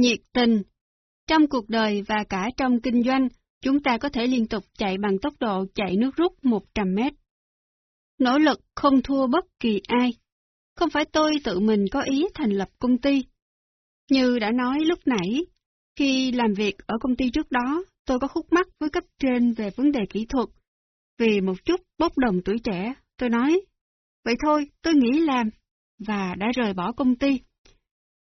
nhiệt tình. Trong cuộc đời và cả trong kinh doanh, chúng ta có thể liên tục chạy bằng tốc độ chạy nước rút 100 mét. Nỗ lực không thua bất kỳ ai. Không phải tôi tự mình có ý thành lập công ty. Như đã nói lúc nãy, khi làm việc ở công ty trước đó, tôi có khúc mắc với cấp trên về vấn đề kỹ thuật. Vì một chút bốc đồng tuổi trẻ, tôi nói, vậy thôi, tôi nghĩ làm, và đã rời bỏ công ty.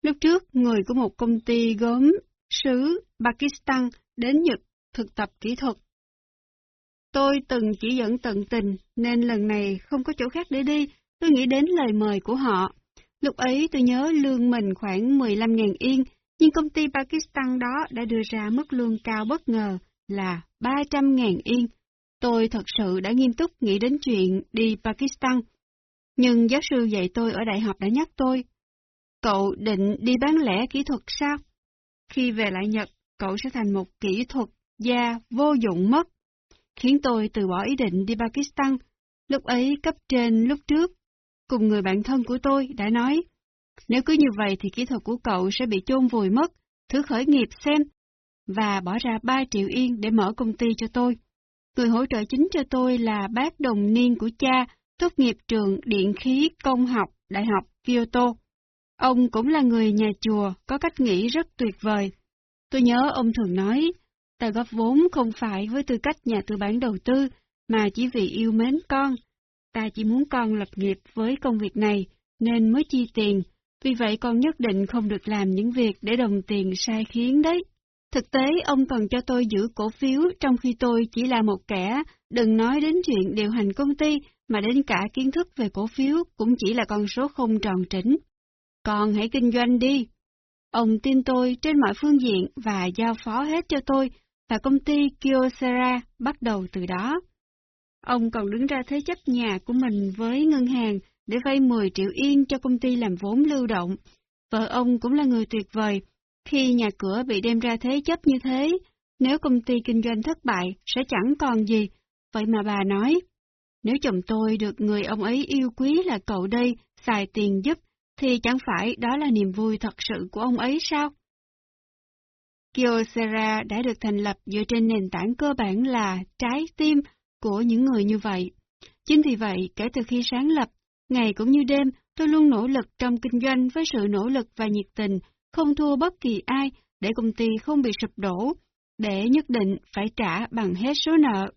Lúc trước, người của một công ty gốm xứ Pakistan đến Nhật thực tập kỹ thuật. Tôi từng chỉ dẫn tận tình, nên lần này không có chỗ khác để đi, tôi nghĩ đến lời mời của họ. Lúc ấy tôi nhớ lương mình khoảng 15.000 yên, nhưng công ty Pakistan đó đã đưa ra mức lương cao bất ngờ là 300.000 yên. Tôi thật sự đã nghiêm túc nghĩ đến chuyện đi Pakistan. Nhưng giáo sư dạy tôi ở đại học đã nhắc tôi, cậu định đi bán lẻ kỹ thuật sao? Khi về lại Nhật, cậu sẽ thành một kỹ thuật gia vô dụng mất, khiến tôi từ bỏ ý định đi Pakistan. Lúc ấy cấp trên lúc trước, cùng người bạn thân của tôi đã nói, nếu cứ như vậy thì kỹ thuật của cậu sẽ bị chôn vùi mất, thử khởi nghiệp xem, và bỏ ra 3 triệu yên để mở công ty cho tôi. Người hỗ trợ chính cho tôi là bác đồng niên của cha, tốt nghiệp trường điện khí công học Đại học Kyoto. Ông cũng là người nhà chùa, có cách nghĩ rất tuyệt vời. Tôi nhớ ông thường nói, ta góp vốn không phải với tư cách nhà tư bản đầu tư, mà chỉ vì yêu mến con. Ta chỉ muốn con lập nghiệp với công việc này, nên mới chi tiền, vì vậy con nhất định không được làm những việc để đồng tiền sai khiến đấy. Thực tế, ông còn cho tôi giữ cổ phiếu trong khi tôi chỉ là một kẻ, đừng nói đến chuyện điều hành công ty, mà đến cả kiến thức về cổ phiếu cũng chỉ là con số không tròn trĩnh. Con hãy kinh doanh đi. Ông tin tôi trên mọi phương diện và giao phó hết cho tôi, và công ty Kyocera bắt đầu từ đó. Ông còn đứng ra thế chấp nhà của mình với ngân hàng để vay 10 triệu yên cho công ty làm vốn lưu động. Vợ ông cũng là người tuyệt vời. Khi nhà cửa bị đem ra thế chấp như thế, nếu công ty kinh doanh thất bại sẽ chẳng còn gì. Vậy mà bà nói, nếu chồng tôi được người ông ấy yêu quý là cậu đây xài tiền giúp, thì chẳng phải đó là niềm vui thật sự của ông ấy sao? Kyocera đã được thành lập dựa trên nền tảng cơ bản là trái tim của những người như vậy. Chính vì vậy, kể từ khi sáng lập, ngày cũng như đêm, tôi luôn nỗ lực trong kinh doanh với sự nỗ lực và nhiệt tình, không thua bất kỳ ai để công ty không bị sụp đổ, để nhất định phải trả bằng hết số nợ.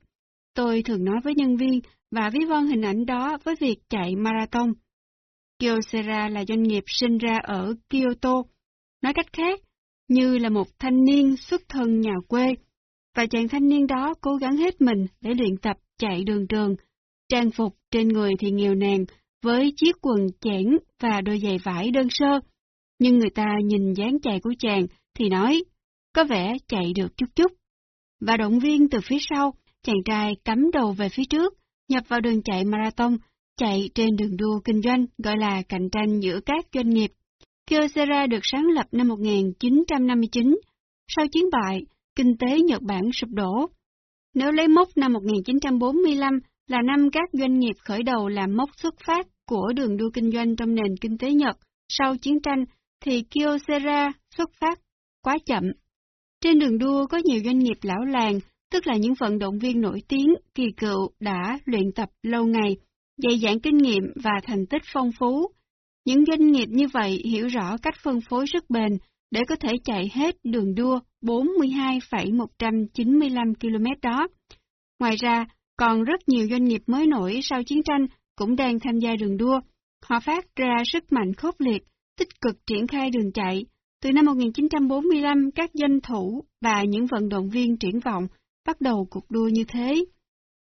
Tôi thường nói với nhân viên và ví von hình ảnh đó với việc chạy marathon. Kyocera là doanh nghiệp sinh ra ở Kyoto. Nói cách khác, như là một thanh niên xuất thân nhà quê, và chàng thanh niên đó cố gắng hết mình để luyện tập chạy đường trường, trang phục trên người thì nghèo nàn, với chiếc quần chẽn và đôi giày vải đơn sơ. Nhưng người ta nhìn dáng chạy của chàng thì nói, có vẻ chạy được chút chút. Và động viên từ phía sau, chàng trai cắm đầu về phía trước, nhập vào đường chạy marathon, chạy trên đường đua kinh doanh gọi là cạnh tranh giữa các doanh nghiệp. Kyocera được sáng lập năm 1959. Sau chiến bại, kinh tế Nhật Bản sụp đổ. Nếu lấy mốc năm 1945 là năm các doanh nghiệp khởi đầu làm mốc xuất phát của đường đua kinh doanh trong nền kinh tế Nhật sau chiến tranh, thì Kyocera xuất phát quá chậm. Trên đường đua có nhiều doanh nghiệp lão làng, tức là những vận động viên nổi tiếng, kỳ cựu đã luyện tập lâu ngày, dày dạn kinh nghiệm và thành tích phong phú. Những doanh nghiệp như vậy hiểu rõ cách phân phối sức bền để có thể chạy hết đường đua 42,195 km đó. Ngoài ra, còn rất nhiều doanh nghiệp mới nổi sau chiến tranh cũng đang tham gia đường đua. Họ phát ra sức mạnh khốc liệt, tích cực triển khai đường chạy. Từ năm 1945, các doanh thủ và những vận động viên triển vọng bắt đầu cuộc đua như thế.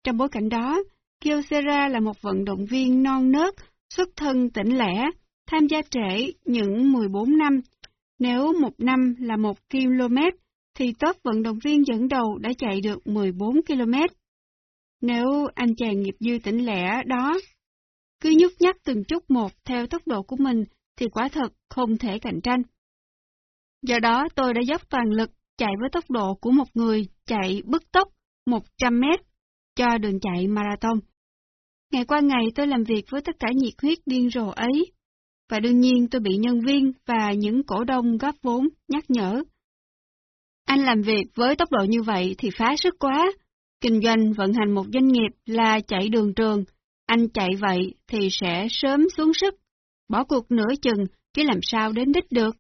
Trong bối cảnh đó, Kyocera là một vận động viên non nớt, xuất thân tỉnh lẻ, tham gia trễ những 14 năm. Nếu một năm là một km, thì top vận động viên dẫn đầu đã chạy được 14 km. Nếu anh chàng nghiệp dư tỉnh lẻ đó cứ nhúc nhắc từng chút một theo tốc độ của mình thì quả thật không thể cạnh tranh. Do đó tôi đã dốc toàn lực chạy với tốc độ của một người chạy bứt tốc 100 mét cho đường chạy marathon. Ngày qua ngày tôi làm việc với tất cả nhiệt huyết điên rồ ấy. và đương nhiên tôi bị nhân viên và những cổ đông góp vốn nhắc nhở. Anh làm việc với tốc độ như vậy thì phá sức quá. Kinh doanh vận hành một doanh nghiệp là chạy đường trường, anh chạy vậy thì sẽ sớm xuống sức, bỏ cuộc nửa chừng chứ làm sao đến đích được.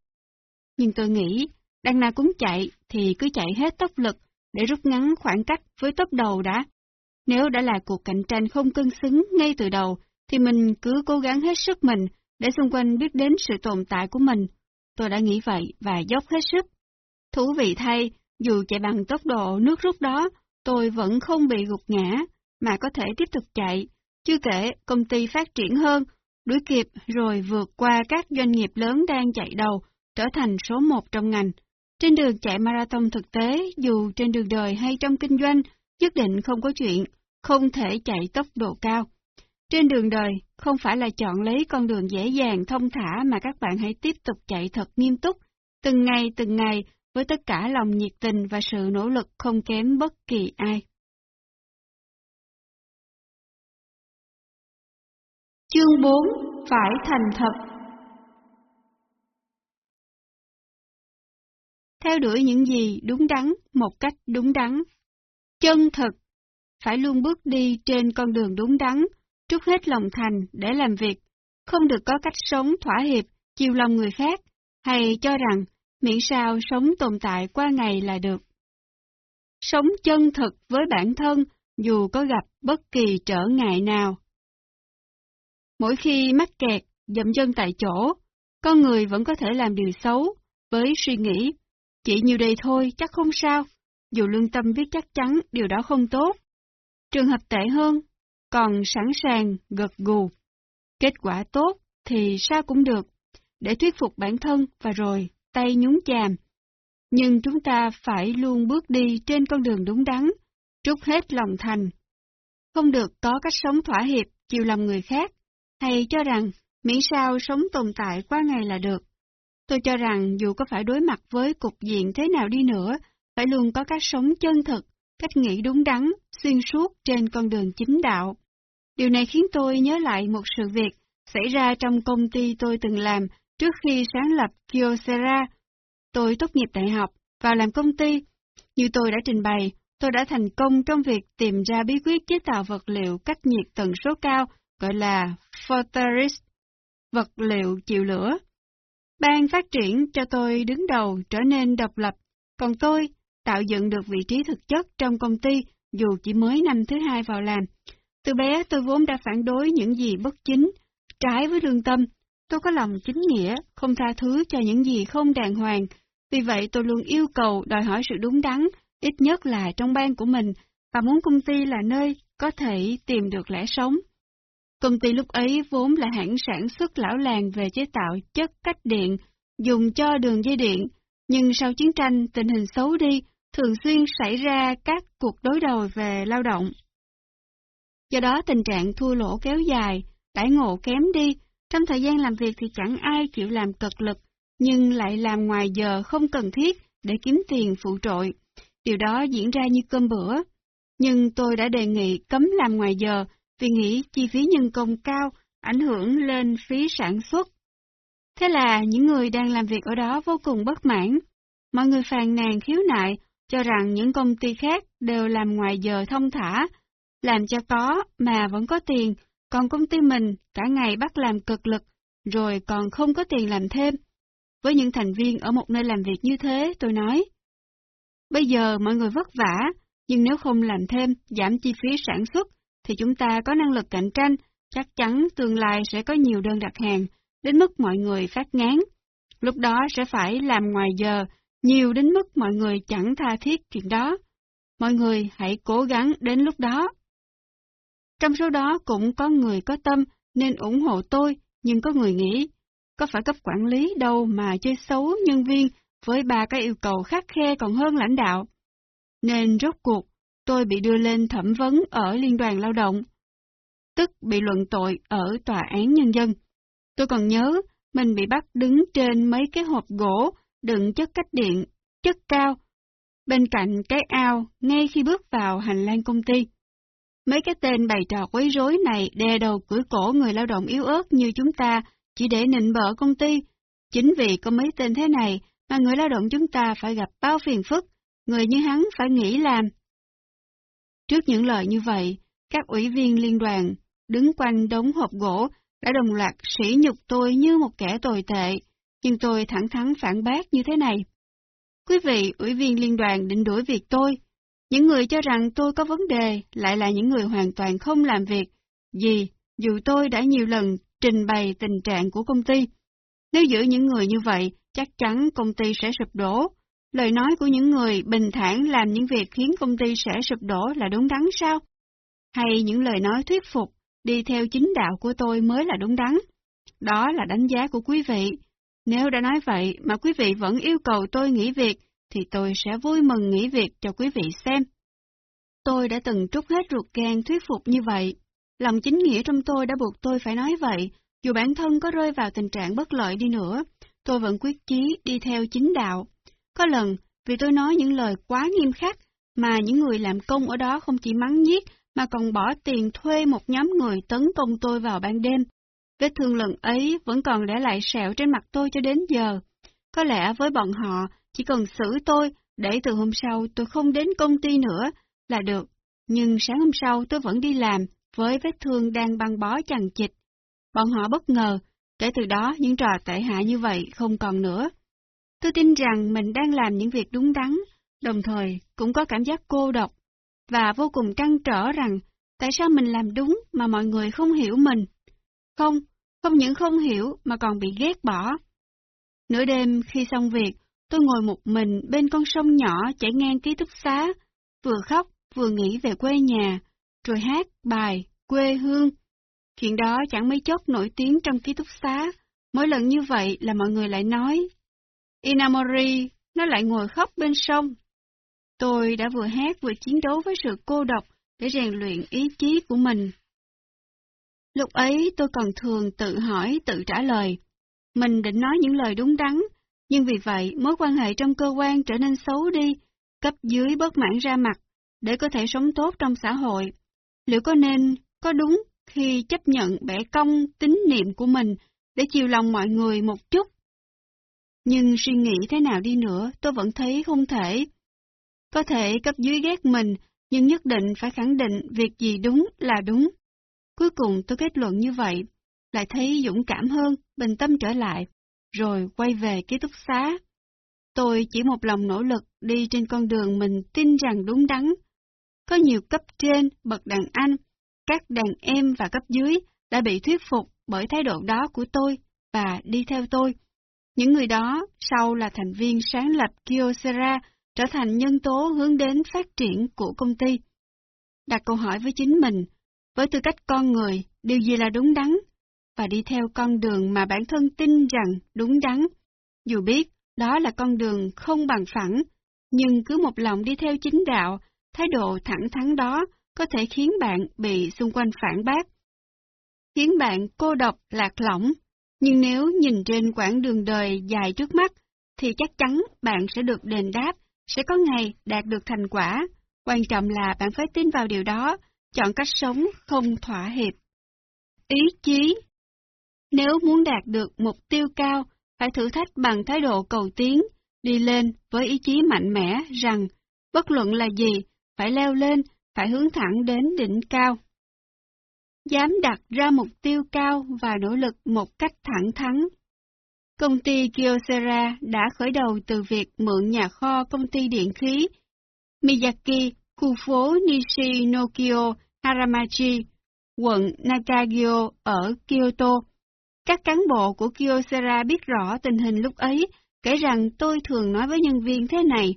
Nhưng tôi nghĩ, đằng nào cũng chạy thì cứ chạy hết tốc lực để rút ngắn khoảng cách với tốc đầu đã. Nếu đã là cuộc cạnh tranh không cân xứng ngay từ đầu, thì mình cứ cố gắng hết sức mình để xung quanh biết đến sự tồn tại của mình. Tôi đã nghĩ vậy và dốc hết sức. Thú vị thay, dù chạy bằng tốc độ nước rút đó, tôi vẫn không bị gục ngã, mà có thể tiếp tục chạy. Chưa kể, công ty phát triển hơn, đuổi kịp rồi vượt qua các doanh nghiệp lớn đang chạy đầu, trở thành số một trong ngành. Trên đường chạy marathon thực tế, dù trên đường đời hay trong kinh doanh, nhất định không có chuyện, không thể chạy tốc độ cao. Trên đường đời, không phải là chọn lấy con đường dễ dàng, thông thả mà các bạn hãy tiếp tục chạy thật nghiêm túc, từng ngày từng ngày, với tất cả lòng nhiệt tình và sự nỗ lực không kém bất kỳ ai. Chương 4 Phải thành thật Theo đuổi những gì đúng đắn một cách đúng đắn. Chân thực Phải luôn bước đi trên con đường đúng đắn, trút hết lòng thành để làm việc, không được có cách sống thỏa hiệp, chiều lòng người khác, hay cho rằng miễn sao sống tồn tại qua ngày là được. Sống chân thực với bản thân dù có gặp bất kỳ trở ngại nào. Mỗi khi mắc kẹt, dậm chân tại chỗ, con người vẫn có thể làm điều xấu với suy nghĩ, chỉ nhiều đây thôi chắc không sao, dù lương tâm biết chắc chắn điều đó không tốt. Trường hợp tệ hơn, còn sẵn sàng gật gù. Kết quả tốt thì sao cũng được, để thuyết phục bản thân và rồi tay nhúng chàm. Nhưng chúng ta phải luôn bước đi trên con đường đúng đắn, trút hết lòng thành. Không được có cách sống thỏa hiệp, chiều lòng người khác, hay cho rằng miễn sao sống tồn tại qua ngày là được. Tôi cho rằng dù có phải đối mặt với cục diện thế nào đi nữa, phải luôn có cách sống chân thực, cách nghĩ đúng đắn, xuyên suốt trên con đường chính đạo. Điều này khiến tôi nhớ lại một sự việc xảy ra trong công ty tôi từng làm trước khi sáng lập Kyocera. Tôi tốt nghiệp đại học, vào làm công ty. Như tôi đã trình bày, tôi đã thành công trong việc tìm ra bí quyết chế tạo vật liệu cách nhiệt tần số cao, gọi là Photorist, vật liệu chịu lửa. Ban phát triển cho tôi đứng đầu trở nên độc lập, còn tôi tạo dựng được vị trí thực chất trong công ty dù chỉ mới năm thứ hai vào làm. Từ bé tôi vốn đã phản đối những gì bất chính, trái với lương tâm. Tôi có lòng chính nghĩa, không tha thứ cho những gì không đàng hoàng. Vì vậy tôi luôn yêu cầu đòi hỏi sự đúng đắn, ít nhất là trong ban của mình, và muốn công ty là nơi có thể tìm được lẽ sống. Công ty lúc ấy vốn là hãng sản xuất lão làng về chế tạo chất cách điện, dùng cho đường dây điện, nhưng sau chiến tranh tình hình xấu đi, thường xuyên xảy ra các cuộc đối đầu về lao động. Do đó tình trạng thua lỗ kéo dài, đãi ngộ kém đi, trong thời gian làm việc thì chẳng ai chịu làm cực lực, nhưng lại làm ngoài giờ không cần thiết để kiếm tiền phụ trội. Điều đó diễn ra như cơm bữa. Nhưng tôi đã đề nghị cấm làm ngoài giờ vì nghĩ chi phí nhân công cao ảnh hưởng lên phí sản xuất. Thế là những người đang làm việc ở đó vô cùng bất mãn. Mọi người phàn nàn khiếu nại, cho rằng những công ty khác đều làm ngoài giờ thông thả, làm cho có mà vẫn có tiền, còn công ty mình cả ngày bắt làm cực lực, rồi còn không có tiền làm thêm. Với những thành viên ở một nơi làm việc như thế, tôi nói, bây giờ mọi người vất vả, nhưng nếu không làm thêm, giảm chi phí sản xuất, thì chúng ta có năng lực cạnh tranh, chắc chắn tương lai sẽ có nhiều đơn đặt hàng, đến mức mọi người phát ngán. Lúc đó sẽ phải làm ngoài giờ, nhiều đến mức mọi người chẳng tha thiết chuyện đó. Mọi người hãy cố gắng đến lúc đó. Trong số đó cũng có người có tâm nên ủng hộ tôi, nhưng có người nghĩ, có phải cấp quản lý đâu mà chơi xấu nhân viên với ba cái yêu cầu khắc khe còn hơn lãnh đạo. Nên rốt cuộc, tôi bị đưa lên thẩm vấn ở Liên đoàn Lao động, tức bị luận tội ở Tòa án Nhân dân. Tôi còn nhớ, mình bị bắt đứng trên mấy cái hộp gỗ đựng chất cách điện, chất cao, bên cạnh cái ao ngay khi bước vào hành lang công ty. Mấy cái tên bày trò quấy rối này đè đầu cưỡi cổ người lao động yếu ớt như chúng ta, chỉ để nịnh bợ công ty. Chính vì có mấy tên thế này mà người lao động chúng ta phải gặp bao phiền phức, người như hắn phải nghĩ làm. Trước những lời như vậy, các ủy viên liên đoàn đứng quanh đống hộp gỗ đã đồng loạt sỉ nhục tôi như một kẻ tồi tệ, nhưng tôi thẳng thắn phản bác như thế này. Quý vị ủy viên liên đoàn định đuổi việc tôi. Những người cho rằng tôi có vấn đề lại là những người hoàn toàn không làm việc, vì dù tôi đã nhiều lần trình bày tình trạng của công ty. Nếu giữ những người như vậy, chắc chắn công ty sẽ sụp đổ. Lời nói của những người bình thản làm những việc khiến công ty sẽ sụp đổ là đúng đắn sao? Hay những lời nói thuyết phục, đi theo chính đạo của tôi mới là đúng đắn? Đó là đánh giá của quý vị. Nếu đã nói vậy mà quý vị vẫn yêu cầu tôi nghỉ việc, thì tôi sẽ vui mừng nghỉ việc cho quý vị xem. Tôi đã từng trút hết ruột gan thuyết phục như vậy. Lòng chính nghĩa trong tôi đã buộc tôi phải nói vậy, dù bản thân có rơi vào tình trạng bất lợi đi nữa, tôi vẫn quyết chí đi theo chính đạo. Có lần, vì tôi nói những lời quá nghiêm khắc, mà những người làm công ở đó không chỉ mắng nhiếc, mà còn bỏ tiền thuê một nhóm người tấn công tôi vào ban đêm. Vết thương lần ấy vẫn còn để lại sẹo trên mặt tôi cho đến giờ. Có lẽ với bọn họ, chỉ cần xử tôi, để từ hôm sau tôi không đến công ty nữa là được. Nhưng sáng hôm sau tôi vẫn đi làm, với vết thương đang băng bó chằng chịt. Bọn họ bất ngờ, kể từ đó những trò tệ hại như vậy không còn nữa. Tôi tin rằng mình đang làm những việc đúng đắn, đồng thời cũng có cảm giác cô độc, và vô cùng trăn trở rằng tại sao mình làm đúng mà mọi người không hiểu mình. Không, không những không hiểu mà còn bị ghét bỏ. Nửa đêm khi xong việc, tôi ngồi một mình bên con sông nhỏ chảy ngang ký túc xá, vừa khóc vừa nghĩ về quê nhà, rồi hát bài quê hương. Chuyện đó chẳng mấy chốc nổi tiếng trong ký túc xá, mỗi lần như vậy là mọi người lại nói. Inamori, nó lại ngồi khóc bên sông. Tôi đã vừa hát vừa chiến đấu với sự cô độc để rèn luyện ý chí của mình. Lúc ấy tôi còn thường tự hỏi, tự trả lời. Mình định nói những lời đúng đắn, nhưng vì vậy mối quan hệ trong cơ quan trở nên xấu đi, cấp dưới bất mãn ra mặt, để có thể sống tốt trong xã hội. Liệu có nên, có đúng khi chấp nhận bẻ cong tín niệm của mình để chiều lòng mọi người một chút? Nhưng suy nghĩ thế nào đi nữa, tôi vẫn thấy không thể. Có thể cấp dưới ghét mình, nhưng nhất định phải khẳng định việc gì đúng là đúng. Cuối cùng tôi kết luận như vậy, lại thấy dũng cảm hơn, bình tâm trở lại, rồi quay về ký túc xá. Tôi chỉ một lòng nỗ lực đi trên con đường mình tin rằng đúng đắn, có nhiều cấp trên, bậc đàn anh, các đàn em và cấp dưới đã bị thuyết phục bởi thái độ đó của tôi và đi theo tôi. Những người đó sau là thành viên sáng lập Kyocera, trở thành nhân tố hướng đến phát triển của công ty. Đặt câu hỏi với chính mình, với tư cách con người, điều gì là đúng đắn? Và đi theo con đường mà bản thân tin rằng đúng đắn. Dù biết đó là con đường không bằng phẳng, nhưng cứ một lòng đi theo chính đạo Thái độ thẳng thắn đó có thể khiến bạn bị xung quanh phản bác, khiến bạn cô độc, lạc lõng. Nhưng nếu nhìn trên quãng đường đời dài trước mắt, thì chắc chắn bạn sẽ được đền đáp, sẽ có ngày đạt được thành quả. Quan trọng là bạn phải tin vào điều đó, chọn cách sống không thỏa hiệp. Ý chí Nếu muốn đạt được mục tiêu cao, phải thử thách bằng thái độ cầu tiến, đi lên với ý chí mạnh mẽ rằng, bất luận là gì, phải leo lên, phải hướng thẳng đến đỉnh cao. Dám đặt ra mục tiêu cao và nỗ lực một cách thẳng thắn. Công ty Kyocera đã khởi đầu từ việc mượn nhà kho công ty điện khí Miyaki, khu phố Nishi Nokio Haramachi, quận Nakagyo ở Kyoto. Các cán bộ của Kyocera biết rõ tình hình lúc ấy, kể rằng tôi thường nói với nhân viên thế này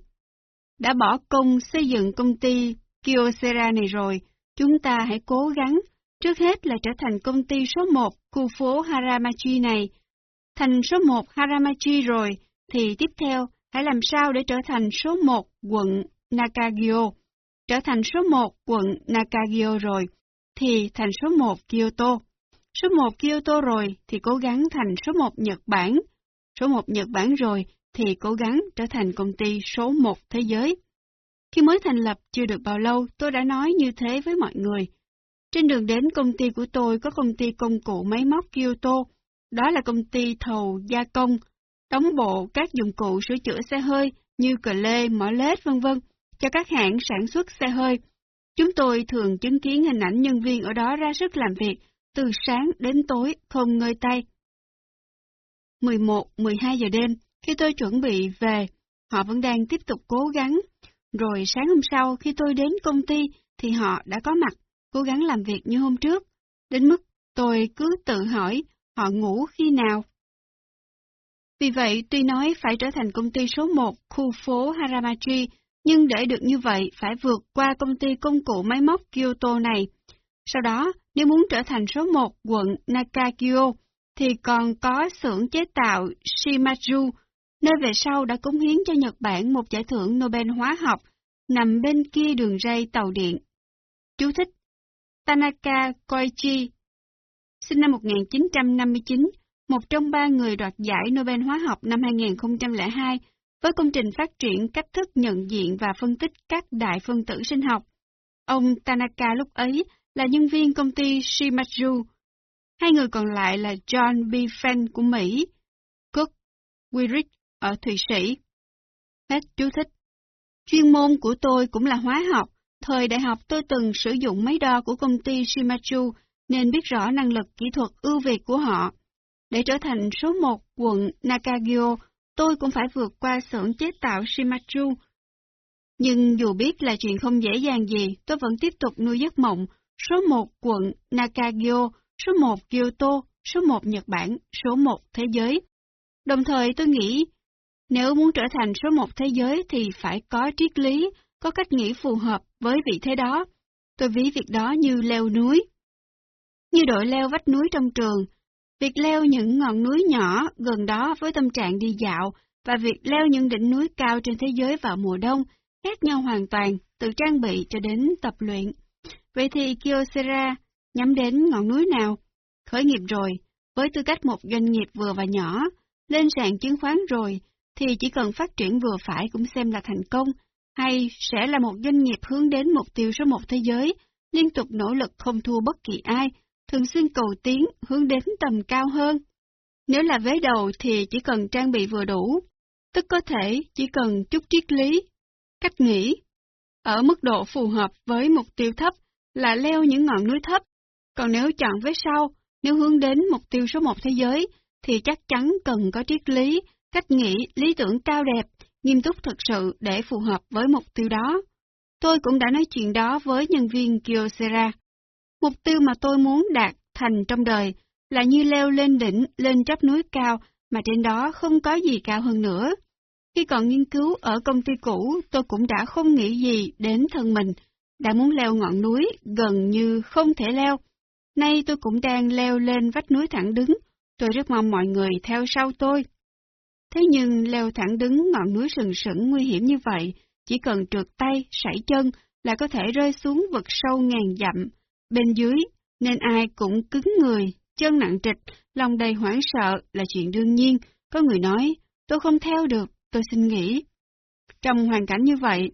đã bỏ công xây dựng công ty Kyocera này rồi, chúng ta hãy cố gắng, trước hết là trở thành công ty số 1 khu phố Haramachi này. Thành số 1 Haramachi rồi, thì tiếp theo hãy làm sao để trở thành số 1 quận Nakagyo. Trở thành số 1 quận Nakagyo rồi, thì thành số 1 Kyoto. Số 1 Kyoto rồi thì cố gắng thành số 1 Nhật Bản. Số 1 Nhật Bản rồi thì cố gắng trở thành công ty số một thế giới. Khi mới thành lập chưa được bao lâu, tôi đã nói như thế với mọi người. Trên đường đến công ty của tôi có công ty công cụ máy móc Kyoto, Đó là công ty thầu gia công, đóng bộ các dụng cụ sửa chữa xe hơi như cờ lê, mỏ lết vân vân cho các hãng sản xuất xe hơi. Chúng tôi thường chứng kiến hình ảnh nhân viên ở đó ra sức làm việc, từ sáng đến tối không ngơi tay. 11-12 giờ đêm, khi tôi chuẩn bị về, họ vẫn đang tiếp tục cố gắng. Rồi sáng hôm sau khi tôi đến công ty thì họ đã có mặt, cố gắng làm việc như hôm trước. Đến mức tôi cứ tự hỏi họ ngủ khi nào. Vì vậy, tuy nói phải trở thành công ty số 1 khu phố Haramachi, nhưng để được như vậy phải vượt qua công ty công cụ máy móc Kyoto này. Sau đó, nếu muốn trở thành số 1 quận Nakagyo, thì còn có xưởng chế tạo Shimazu, nơi về sau đã cống hiến cho Nhật Bản một giải thưởng Nobel hóa học, nằm bên kia đường ray tàu điện. Chú thích Tanaka Koichi, sinh năm 1959, một trong ba người đoạt giải Nobel hóa học năm 2002 với công trình phát triển cách thức nhận diện và phân tích các đại phân tử sinh học. Ông Tanaka lúc ấy là nhân viên công ty Shimazu. Hai người còn lại là John B. Fenn của Mỹ, Cook Wirich ở Thụy Sĩ. Hết chú thích. Chuyên môn của tôi cũng là hóa học. Thời đại học tôi từng sử dụng máy đo của công ty Shimazu nên biết rõ năng lực kỹ thuật ưu việt của họ. Để trở thành số một quận Nakagyo, tôi cũng phải vượt qua xưởng chế tạo Shimazu. Nhưng dù biết là chuyện không dễ dàng gì, tôi vẫn tiếp tục nuôi giấc mộng số một quận Nakagyo, số một Kyoto, số một Nhật Bản, số một thế giới. Đồng thời tôi nghĩ, nếu muốn trở thành số một thế giới thì phải có triết lý, có cách nghĩ phù hợp với vị thế đó. Tôi ví việc đó như leo núi. Như đội leo vách núi trong trường, việc leo những ngọn núi nhỏ gần đó với tâm trạng đi dạo và việc leo những đỉnh núi cao trên thế giới vào mùa đông khác nhau hoàn toàn, từ trang bị cho đến tập luyện. Vậy thì Kyocera nhắm đến ngọn núi nào? Khởi nghiệp rồi, với tư cách một doanh nghiệp vừa và nhỏ, lên sàn chứng khoán rồi, thì chỉ cần phát triển vừa phải cũng xem là thành công, hay sẽ là một doanh nghiệp hướng đến mục tiêu số một thế giới, liên tục nỗ lực không thua bất kỳ ai, thường xuyên cầu tiến, hướng đến tầm cao hơn. Nếu là vế đầu thì chỉ cần trang bị vừa đủ, tức có thể chỉ cần chút triết lý, cách nghĩ, ở mức độ phù hợp với mục tiêu thấp là leo những ngọn núi thấp, còn nếu chọn vế sau, nếu hướng đến mục tiêu số một thế giới, thì chắc chắn cần có triết lý, cách nghĩ, lý tưởng cao đẹp, nghiêm túc thực sự để phù hợp với mục tiêu đó. Tôi cũng đã nói chuyện đó với nhân viên Kyocera. Mục tiêu mà tôi muốn đạt thành trong đời là như leo lên đỉnh, lên chóp núi cao, mà trên đó không có gì cao hơn nữa. Khi còn nghiên cứu ở công ty cũ, tôi cũng đã không nghĩ gì đến thân mình, đã muốn leo ngọn núi gần như không thể leo. Nay tôi cũng đang leo lên vách núi thẳng đứng, tôi rất mong mọi người theo sau tôi. Thế nhưng leo thẳng đứng ngọn núi sừng sững nguy hiểm như vậy, chỉ cần trượt tay, sảy chân là có thể rơi xuống vực sâu ngàn dặm. Bên dưới, nên ai cũng cứng người, chân nặng trịch, lòng đầy hoảng sợ là chuyện đương nhiên. Có người nói, tôi không theo được, tôi xin nghỉ. Trong hoàn cảnh như vậy,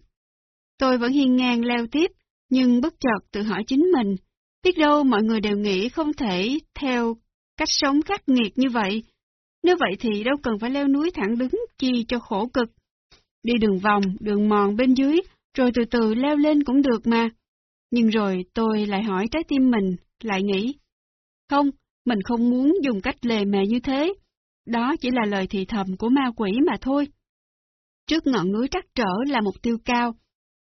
tôi vẫn hiên ngang leo tiếp, nhưng bất chợt tự hỏi chính mình, biết đâu mọi người đều nghĩ không thể theo cách sống khắc nghiệt như vậy. Nếu vậy thì đâu cần phải leo núi thẳng đứng chi cho khổ cực. Đi đường vòng, đường mòn bên dưới, rồi từ từ leo lên cũng được mà. Nhưng rồi tôi lại hỏi trái tim mình, lại nghĩ. Không, mình không muốn dùng cách lề mề như thế. Đó chỉ là lời thì thầm của ma quỷ mà thôi. Trước ngọn núi trắc trở là mục tiêu cao,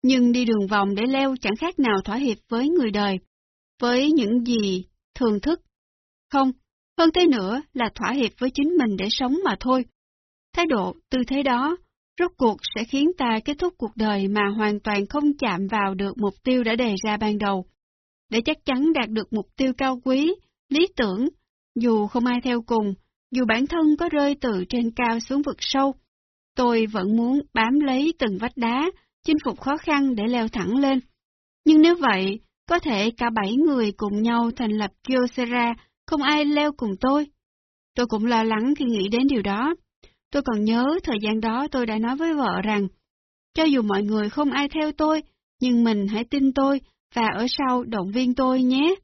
nhưng đi đường vòng để leo chẳng khác nào thỏa hiệp với người đời, với những gì thường thức. Không, hơn thế nữa là thỏa hiệp với chính mình để sống mà thôi. Thái độ, tư thế đó, rốt cuộc sẽ khiến ta kết thúc cuộc đời mà hoàn toàn không chạm vào được mục tiêu đã đề ra ban đầu. Để chắc chắn đạt được mục tiêu cao quý, lý tưởng, dù không ai theo cùng, dù bản thân có rơi từ trên cao xuống vực sâu, tôi vẫn muốn bám lấy từng vách đá, chinh phục khó khăn để leo thẳng lên. Nhưng nếu vậy, có thể cả bảy người cùng nhau thành lập Kyocera, không ai leo cùng tôi. Tôi cũng lo lắng khi nghĩ đến điều đó. Tôi còn nhớ thời gian đó tôi đã nói với vợ rằng, cho dù mọi người không ai theo tôi, nhưng mình hãy tin tôi và ở sau động viên tôi nhé.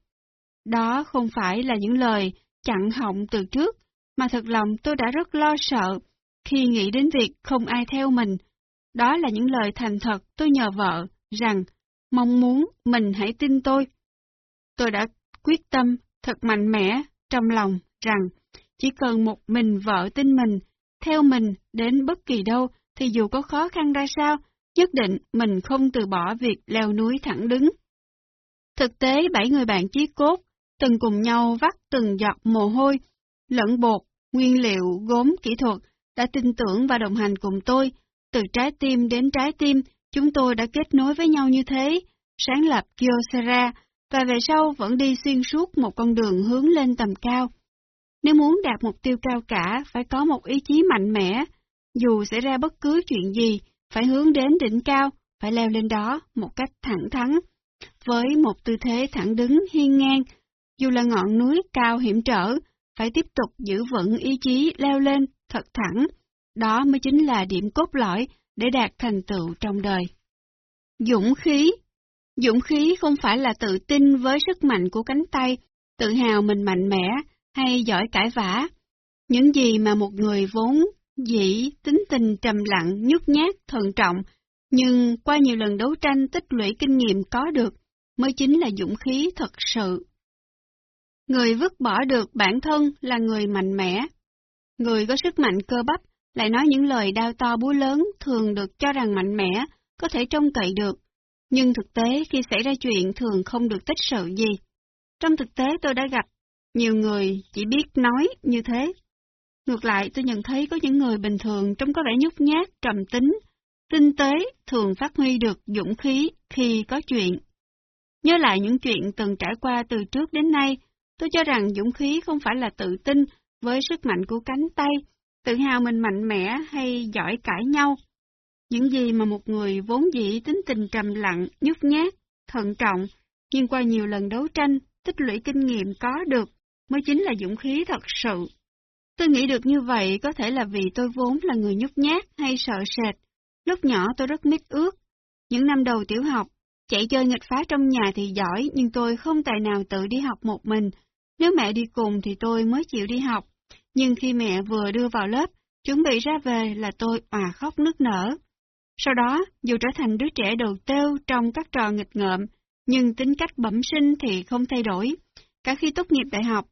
Đó không phải là những lời chặn họng từ trước, mà thật lòng tôi đã rất lo sợ khi nghĩ đến việc không ai theo mình. Đó là những lời thành thật tôi nhờ vợ rằng mong muốn mình hãy tin tôi. Tôi đã quyết tâm thật mạnh mẽ trong lòng rằng chỉ cần một mình vợ tin mình, theo mình đến bất kỳ đâu thì dù có khó khăn ra sao, nhất định mình không từ bỏ việc leo núi thẳng đứng. Thực tế bảy người bạn chí cốt từng cùng nhau vắt từng giọt mồ hôi, lẫn bột, nguyên liệu, gốm, kỹ thuật, đã tin tưởng và đồng hành cùng tôi. Từ trái tim đến trái tim, chúng tôi đã kết nối với nhau như thế, sáng lập Kyocera, và về sau vẫn đi xuyên suốt một con đường hướng lên tầm cao. Nếu muốn đạt mục tiêu cao cả, phải có một ý chí mạnh mẽ, dù xảy ra bất cứ chuyện gì, phải hướng đến đỉnh cao, phải leo lên đó một cách thẳng thắn, với một tư thế thẳng đứng hiên ngang, dù là ngọn núi cao hiểm trở, phải tiếp tục giữ vững ý chí leo lên thật thẳng. Đó mới chính là điểm cốt lõi để đạt thành tựu trong đời. Dũng khí Dũng khí không phải là tự tin với sức mạnh của cánh tay, tự hào mình mạnh mẽ hay giỏi cãi vã. Những gì mà một người vốn dĩ tính tình trầm lặng, nhút nhát, thận trọng, nhưng qua nhiều lần đấu tranh tích lũy kinh nghiệm có được, mới chính là dũng khí thật sự. Người vứt bỏ được bản thân là người mạnh mẽ. Người có sức mạnh cơ bắp lại nói những lời đau to búa lớn thường được cho rằng mạnh mẽ, có thể trông cậy được. Nhưng thực tế khi xảy ra chuyện thường không được tích sự gì. Trong thực tế tôi đã gặp nhiều người chỉ biết nói như thế. Ngược lại tôi nhận thấy có những người bình thường trông có vẻ nhút nhát, trầm tính, tinh tế thường phát huy được dũng khí khi có chuyện. Nhớ lại những chuyện từng trải qua từ trước đến nay, Tôi cho rằng dũng khí không phải là tự tin với sức mạnh của cánh tay, tự hào mình mạnh mẽ hay giỏi cãi nhau. Những gì mà một người vốn dĩ tính tình trầm lặng, nhút nhát, thận trọng, nhưng qua nhiều lần đấu tranh, tích lũy kinh nghiệm có được, mới chính là dũng khí thật sự. Tôi nghĩ được như vậy có thể là vì tôi vốn là người nhút nhát hay sợ sệt. Lúc nhỏ tôi rất mít ước. Những năm đầu tiểu học, chạy chơi nghịch phá trong nhà thì giỏi nhưng tôi không tài nào tự đi học một mình nếu mẹ đi cùng thì tôi mới chịu đi học, nhưng khi mẹ vừa đưa vào lớp, chuẩn bị ra về là tôi òa khóc nức nở. Sau đó, dù trở thành đứa trẻ đầu têu trong các trò nghịch ngợm, nhưng tính cách bẩm sinh thì không thay đổi. Cả khi tốt nghiệp đại học,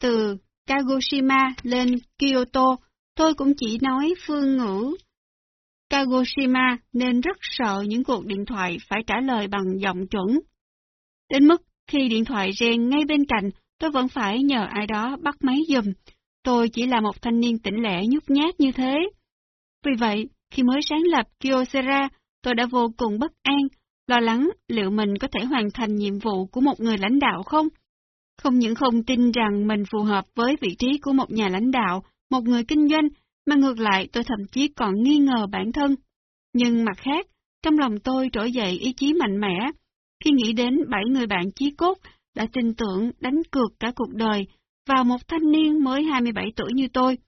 từ Kagoshima lên Kyoto, tôi cũng chỉ nói phương ngữ Kagoshima nên rất sợ những cuộc điện thoại phải trả lời bằng giọng chuẩn. Đến mức khi điện thoại reng ngay bên cạnh, tôi vẫn phải nhờ ai đó bắt máy giùm. Tôi chỉ là một thanh niên tỉnh lẻ nhút nhát như thế. Vì vậy, khi mới sáng lập Kyocera, tôi đã vô cùng bất an, lo lắng liệu mình có thể hoàn thành nhiệm vụ của một người lãnh đạo không? Không những không tin rằng mình phù hợp với vị trí của một nhà lãnh đạo, một người kinh doanh, mà ngược lại tôi thậm chí còn nghi ngờ bản thân. Nhưng mặt khác, trong lòng tôi trỗi dậy ý chí mạnh mẽ. Khi nghĩ đến bảy người bạn chí cốt đã tin tưởng đánh cược cả cuộc đời vào một thanh niên mới 27 tuổi như tôi.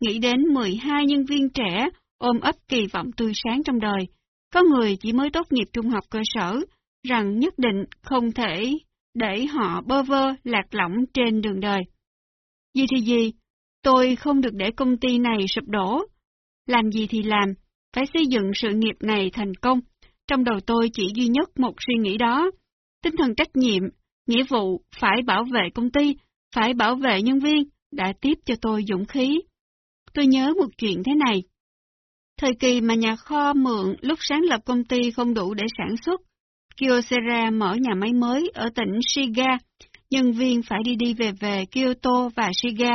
Nghĩ đến 12 nhân viên trẻ ôm ấp kỳ vọng tươi sáng trong đời. Có người chỉ mới tốt nghiệp trung học cơ sở, rằng nhất định không thể để họ bơ vơ lạc lõng trên đường đời. Gì thì gì, tôi không được để công ty này sụp đổ. Làm gì thì làm, phải xây dựng sự nghiệp này thành công. Trong đầu tôi chỉ duy nhất một suy nghĩ đó. Tinh thần trách nhiệm nghĩa vụ phải bảo vệ công ty, phải bảo vệ nhân viên, đã tiếp cho tôi dũng khí. Tôi nhớ một chuyện thế này. Thời kỳ mà nhà kho mượn lúc sáng lập công ty không đủ để sản xuất, Kyocera mở nhà máy mới ở tỉnh Shiga, nhân viên phải đi đi về về Kyoto và Shiga.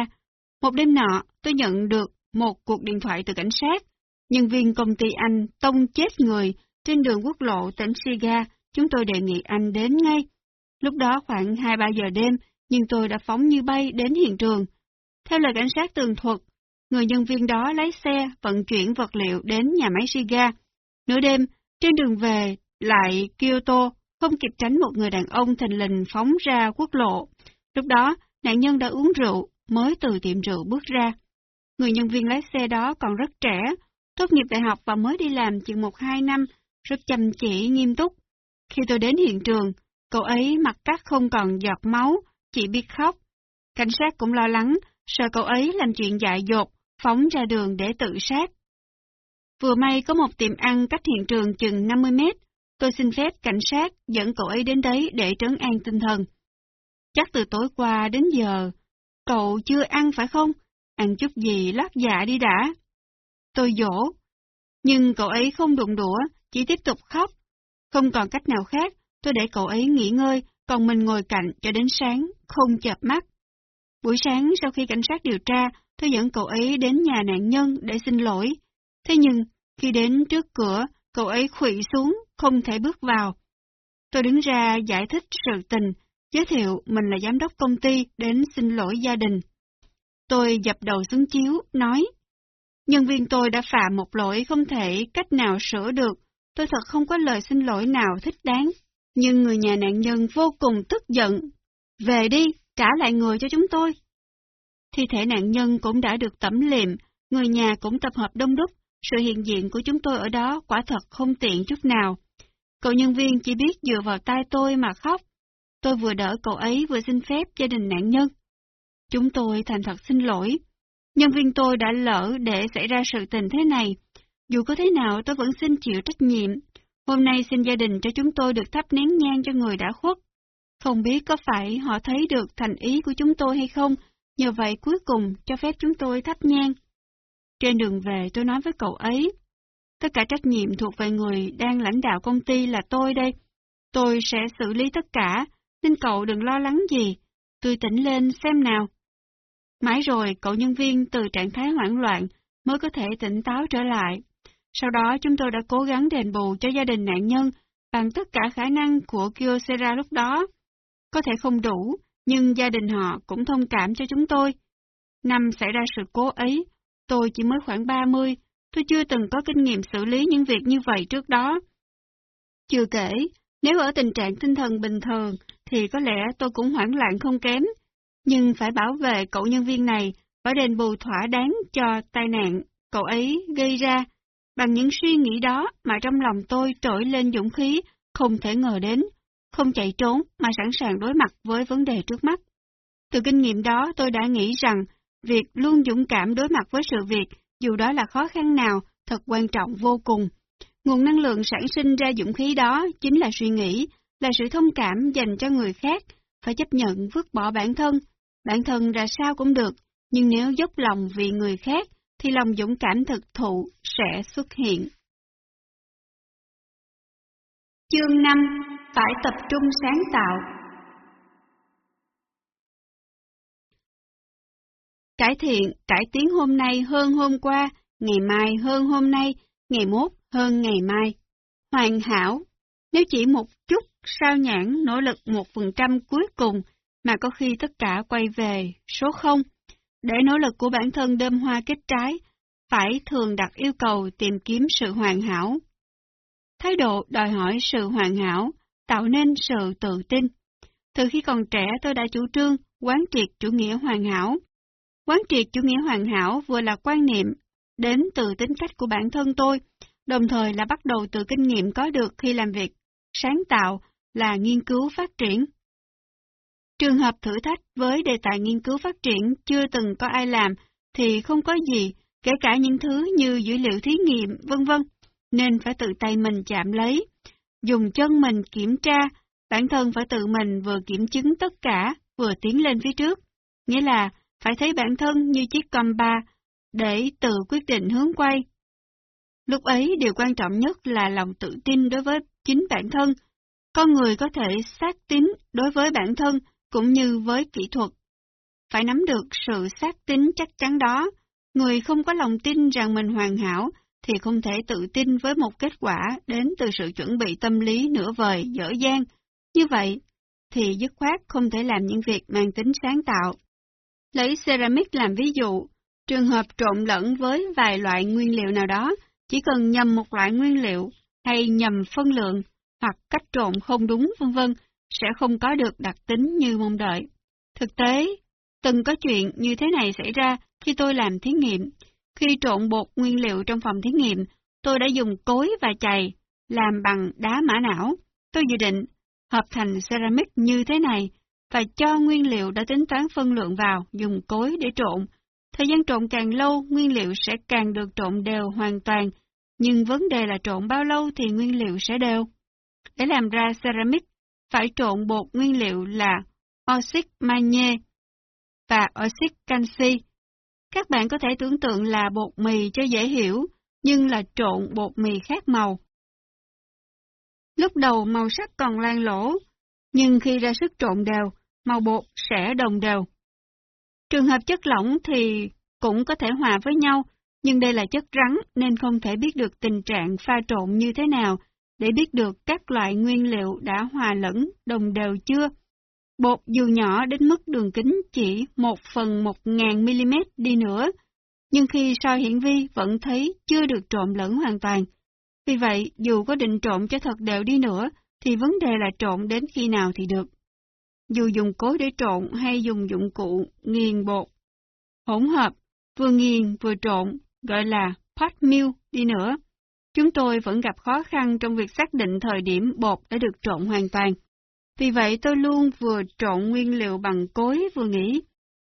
Một đêm nọ, tôi nhận được một cuộc điện thoại từ cảnh sát. Nhân viên công ty anh tông chết người trên đường quốc lộ tỉnh Shiga, chúng tôi đề nghị anh đến ngay. Lúc đó khoảng 2-3 giờ đêm, nhưng tôi đã phóng như bay đến hiện trường. Theo lời cảnh sát tường thuật, người nhân viên đó lái xe vận chuyển vật liệu đến nhà máy Shiga. Nửa đêm, trên đường về lại Kyoto, không kịp tránh một người đàn ông thình lình phóng ra quốc lộ. Lúc đó, nạn nhân đã uống rượu, mới từ tiệm rượu bước ra. Người nhân viên lái xe đó còn rất trẻ, tốt nghiệp đại học và mới đi làm chừng một hai năm, rất chăm chỉ, nghiêm túc. Khi tôi đến hiện trường, Cậu ấy mặt cắt không còn giọt máu, chỉ biết khóc. Cảnh sát cũng lo lắng, sợ cậu ấy làm chuyện dại dột, phóng ra đường để tự sát. Vừa may có một tiệm ăn cách hiện trường chừng 50 mét, tôi xin phép cảnh sát dẫn cậu ấy đến đấy để trấn an tinh thần. Chắc từ tối qua đến giờ, cậu chưa ăn phải không? Ăn chút gì lót dạ đi đã. Tôi dỗ, nhưng cậu ấy không đụng đũa, chỉ tiếp tục khóc. Không còn cách nào khác, tôi để cậu ấy nghỉ ngơi, còn mình ngồi cạnh cho đến sáng, không chợp mắt. Buổi sáng sau khi cảnh sát điều tra, tôi dẫn cậu ấy đến nhà nạn nhân để xin lỗi. Thế nhưng, khi đến trước cửa, cậu ấy khủy xuống, không thể bước vào. Tôi đứng ra giải thích sự tình, giới thiệu mình là giám đốc công ty đến xin lỗi gia đình. Tôi dập đầu xuống chiếu, nói, nhân viên tôi đã phạm một lỗi không thể cách nào sửa được, tôi thật không có lời xin lỗi nào thích đáng. Nhưng người nhà nạn nhân vô cùng tức giận. Về đi, trả lại người cho chúng tôi. Thi thể nạn nhân cũng đã được tẩm liệm, người nhà cũng tập hợp đông đúc, sự hiện diện của chúng tôi ở đó quả thật không tiện chút nào. Cậu nhân viên chỉ biết dựa vào tay tôi mà khóc. Tôi vừa đỡ cậu ấy vừa xin phép gia đình nạn nhân. Chúng tôi thành thật xin lỗi. Nhân viên tôi đã lỡ để xảy ra sự tình thế này. Dù có thế nào tôi vẫn xin chịu trách nhiệm. Hôm nay xin gia đình cho chúng tôi được thắp nén nhang cho người đã khuất. Không biết có phải họ thấy được thành ý của chúng tôi hay không, nhờ vậy cuối cùng cho phép chúng tôi thắp nhang. Trên đường về tôi nói với cậu ấy, tất cả trách nhiệm thuộc về người đang lãnh đạo công ty là tôi đây. Tôi sẽ xử lý tất cả, nên cậu đừng lo lắng gì. Tôi tỉnh lên xem nào. Mãi rồi cậu nhân viên từ trạng thái hoảng loạn mới có thể tỉnh táo trở lại. Sau đó chúng tôi đã cố gắng đền bù cho gia đình nạn nhân bằng tất cả khả năng của Kyocera lúc đó. Có thể không đủ, nhưng gia đình họ cũng thông cảm cho chúng tôi. Năm xảy ra sự cố ấy, tôi chỉ mới khoảng 30, tôi chưa từng có kinh nghiệm xử lý những việc như vậy trước đó. Chưa kể, nếu ở tình trạng tinh thần bình thường, thì có lẽ tôi cũng hoảng loạn không kém, nhưng phải bảo vệ cậu nhân viên này, phải đền bù thỏa đáng cho tai nạn cậu ấy gây ra. Bằng những suy nghĩ đó mà trong lòng tôi trỗi lên dũng khí, không thể ngờ đến, không chạy trốn mà sẵn sàng đối mặt với vấn đề trước mắt. Từ kinh nghiệm đó tôi đã nghĩ rằng việc luôn dũng cảm đối mặt với sự việc, dù đó là khó khăn nào, thật quan trọng vô cùng. Nguồn năng lượng sản sinh ra dũng khí đó chính là suy nghĩ, là sự thông cảm dành cho người khác, phải chấp nhận vứt bỏ bản thân. Bản thân ra sao cũng được, nhưng nếu dốc lòng vì người khác, thì lòng dũng cảm thực thụ sẽ xuất hiện. Chương 5 phải tập trung sáng tạo. Cải thiện, cải tiến hôm nay hơn hôm qua, ngày mai hơn hôm nay, ngày mốt hơn ngày mai. Hoàn hảo, nếu chỉ một chút sao nhãn nỗ lực một phần trăm cuối cùng mà có khi tất cả quay về số không, để nỗ lực của bản thân đơm hoa kết trái, phải thường đặt yêu cầu tìm kiếm sự hoàn hảo. Thái độ đòi hỏi sự hoàn hảo tạo nên sự tự tin. Từ khi còn trẻ tôi đã chủ trương quán triệt chủ nghĩa hoàn hảo. Quán triệt chủ nghĩa hoàn hảo vừa là quan niệm đến từ tính cách của bản thân tôi, đồng thời là bắt đầu từ kinh nghiệm có được khi làm việc sáng tạo là nghiên cứu phát triển. Trường hợp thử thách với đề tài nghiên cứu phát triển chưa từng có ai làm thì không có gì, kể cả những thứ như dữ liệu thí nghiệm, vân vân, nên phải tự tay mình chạm lấy dùng chân mình kiểm tra, bản thân phải tự mình vừa kiểm chứng tất cả, vừa tiến lên phía trước. Nghĩa là phải thấy bản thân như chiếc compa để tự quyết định hướng quay. Lúc ấy điều quan trọng nhất là lòng tự tin đối với chính bản thân. Con người có thể xác tín đối với bản thân cũng như với kỹ thuật. Phải nắm được sự xác tín chắc chắn đó. Người không có lòng tin rằng mình hoàn hảo thì không thể tự tin với một kết quả đến từ sự chuẩn bị tâm lý nửa vời, dở dang. Như vậy, thì dứt khoát không thể làm những việc mang tính sáng tạo. Lấy ceramic làm ví dụ, trường hợp trộn lẫn với vài loại nguyên liệu nào đó, chỉ cần nhầm một loại nguyên liệu hay nhầm phân lượng hoặc cách trộn không đúng vân vân sẽ không có được đặc tính như mong đợi. Thực tế, từng có chuyện như thế này xảy ra khi tôi làm thí nghiệm, khi trộn bột nguyên liệu trong phòng thí nghiệm, tôi đã dùng cối và chày, làm bằng đá mã não. Tôi dự định hợp thành ceramic như thế này, và cho nguyên liệu đã tính toán phân lượng vào, dùng cối để trộn. Thời gian trộn càng lâu, nguyên liệu sẽ càng được trộn đều hoàn toàn, nhưng vấn đề là trộn bao lâu thì nguyên liệu sẽ đều. Để làm ra ceramic, phải trộn bột nguyên liệu là oxit magie và oxit canxi. Các bạn có thể tưởng tượng là bột mì cho dễ hiểu, nhưng là trộn bột mì khác màu. Lúc đầu màu sắc còn lan lỗ, nhưng khi ra sức trộn đều, màu bột sẽ đồng đều. Trường hợp chất lỏng thì cũng có thể hòa với nhau, nhưng đây là chất rắn nên không thể biết được tình trạng pha trộn như thế nào để biết được các loại nguyên liệu đã hòa lẫn đồng đều chưa. Bột dù nhỏ đến mức đường kính chỉ 1 phần 1.000 mm đi nữa, nhưng khi soi hiển vi vẫn thấy chưa được trộn lẫn hoàn toàn. Vì vậy, dù có định trộn cho thật đều đi nữa, thì vấn đề là trộn đến khi nào thì được. Dù dùng cối để trộn hay dùng dụng cụ nghiền bột, hỗn hợp, vừa nghiền vừa trộn, gọi là pot mill đi nữa, chúng tôi vẫn gặp khó khăn trong việc xác định thời điểm bột đã được trộn hoàn toàn. Vì vậy tôi luôn vừa trộn nguyên liệu bằng cối vừa nghĩ,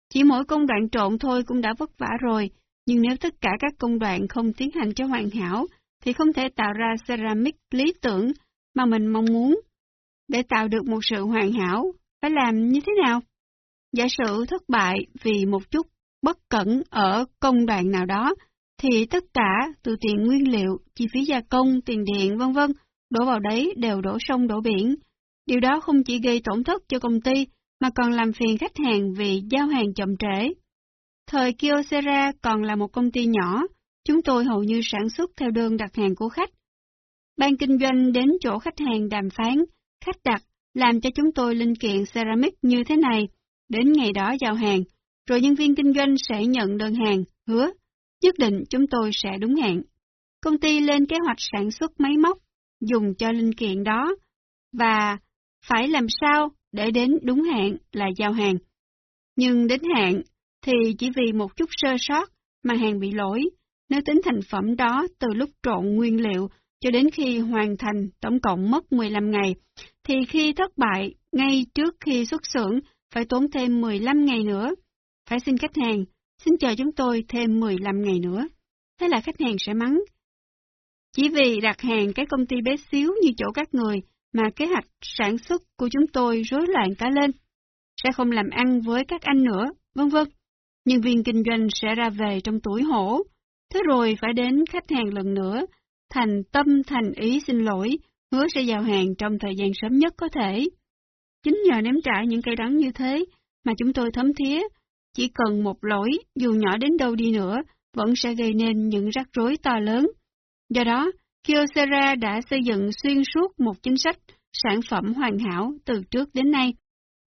chỉ mỗi công đoạn trộn thôi cũng đã vất vả rồi, nhưng nếu tất cả các công đoạn không tiến hành cho hoàn hảo, thì không thể tạo ra ceramic lý tưởng mà mình mong muốn. Để tạo được một sự hoàn hảo, phải làm như thế nào? Giả sử thất bại vì một chút bất cẩn ở công đoạn nào đó, thì tất cả từ tiền nguyên liệu, chi phí gia công, tiền điện vân vân đổ vào đấy đều đổ sông đổ biển. Điều đó không chỉ gây tổn thất cho công ty, mà còn làm phiền khách hàng vì giao hàng chậm trễ. Thời Kyocera còn là một công ty nhỏ, chúng tôi hầu như sản xuất theo đơn đặt hàng của khách. Ban kinh doanh đến chỗ khách hàng đàm phán, khách đặt, làm cho chúng tôi linh kiện ceramic như thế này, đến ngày đó giao hàng, rồi nhân viên kinh doanh sẽ nhận đơn hàng, hứa, nhất định chúng tôi sẽ đúng hẹn. Công ty lên kế hoạch sản xuất máy móc, dùng cho linh kiện đó, và phải làm sao để đến đúng hẹn là giao hàng. Nhưng đến hạn thì chỉ vì một chút sơ sót mà hàng bị lỗi, nếu tính thành phẩm đó từ lúc trộn nguyên liệu cho đến khi hoàn thành tổng cộng mất 15 ngày, thì khi thất bại ngay trước khi xuất xưởng phải tốn thêm 15 ngày nữa. Phải xin khách hàng, xin chờ chúng tôi thêm 15 ngày nữa. Thế là khách hàng sẽ mắng. Chỉ vì đặt hàng cái công ty bé xíu như chỗ các người mà kế hoạch sản xuất của chúng tôi rối loạn cả lên. Sẽ không làm ăn với các anh nữa, vân vân. Nhân viên kinh doanh sẽ ra về trong tuổi hổ. Thế rồi phải đến khách hàng lần nữa, thành tâm thành ý xin lỗi, hứa sẽ giao hàng trong thời gian sớm nhất có thể. Chính nhờ ném trải những cây đắng như thế mà chúng tôi thấm thía, chỉ cần một lỗi dù nhỏ đến đâu đi nữa vẫn sẽ gây nên những rắc rối to lớn. Do đó, Kyocera đã xây dựng xuyên suốt một chính sách sản phẩm hoàn hảo từ trước đến nay,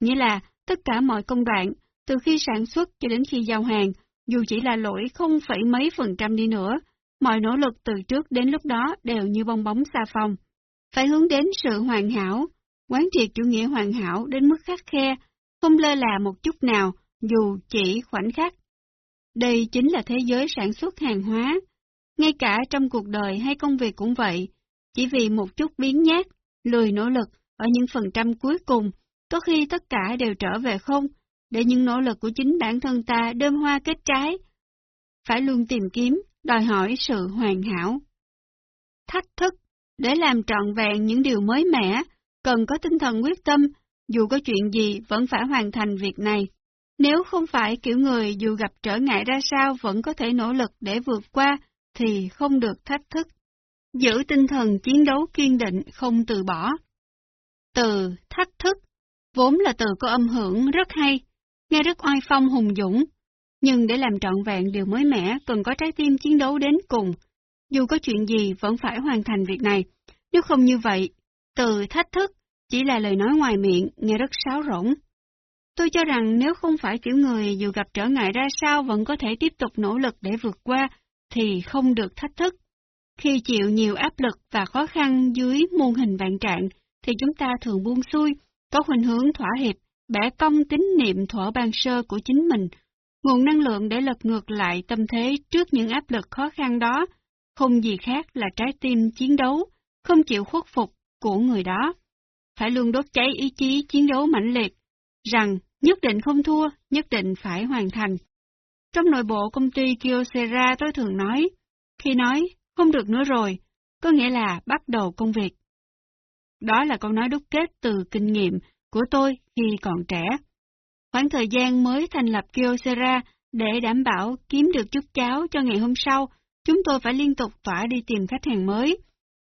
nghĩa là tất cả mọi công đoạn, từ khi sản xuất cho đến khi giao hàng, dù chỉ là lỗi không phẩy mấy phần trăm đi nữa, mọi nỗ lực từ trước đến lúc đó đều như bong bóng xa phòng. Phải hướng đến sự hoàn hảo, quán triệt chủ nghĩa hoàn hảo đến mức khắc khe, không lơ là một chút nào, dù chỉ khoảnh khắc. Đây chính là thế giới sản xuất hàng hóa. Ngay cả trong cuộc đời hay công việc cũng vậy, chỉ vì một chút biến nhát, lười nỗ lực ở những phần trăm cuối cùng, có khi tất cả đều trở về không, để những nỗ lực của chính bản thân ta đơm hoa kết trái. Phải luôn tìm kiếm, đòi hỏi sự hoàn hảo. Thách thức, để làm trọn vẹn những điều mới mẻ, cần có tinh thần quyết tâm, dù có chuyện gì vẫn phải hoàn thành việc này. Nếu không phải kiểu người dù gặp trở ngại ra sao vẫn có thể nỗ lực để vượt qua, thì không được thách thức. Giữ tinh thần chiến đấu kiên định, không từ bỏ. Từ thách thức, vốn là từ có âm hưởng rất hay, nghe rất oai phong hùng dũng, nhưng để làm trọn vẹn điều mới mẻ cần có trái tim chiến đấu đến cùng. Dù có chuyện gì vẫn phải hoàn thành việc này, nếu không như vậy, từ thách thức chỉ là lời nói ngoài miệng, nghe rất sáo rỗng. Tôi cho rằng nếu không phải kiểu người dù gặp trở ngại ra sao vẫn có thể tiếp tục nỗ lực để vượt qua, thì không được thách thức. Khi chịu nhiều áp lực và khó khăn dưới môn hình vạn trạng, thì chúng ta thường buông xuôi, có khuynh hướng thỏa hiệp, bẻ cong tín niệm thuở ban sơ của chính mình, nguồn năng lượng để lật ngược lại tâm thế trước những áp lực khó khăn đó, không gì khác là trái tim chiến đấu, không chịu khuất phục của người đó. Phải luôn đốt cháy ý chí chiến đấu mãnh liệt, rằng nhất định không thua, nhất định phải hoàn thành. Trong nội bộ công ty Kyocera tôi thường nói, khi nói không được nữa rồi, có nghĩa là bắt đầu công việc. Đó là câu nói đúc kết từ kinh nghiệm của tôi khi còn trẻ. Khoảng thời gian mới thành lập Kyocera để đảm bảo kiếm được chút cháo cho ngày hôm sau, chúng tôi phải liên tục tỏa đi tìm khách hàng mới.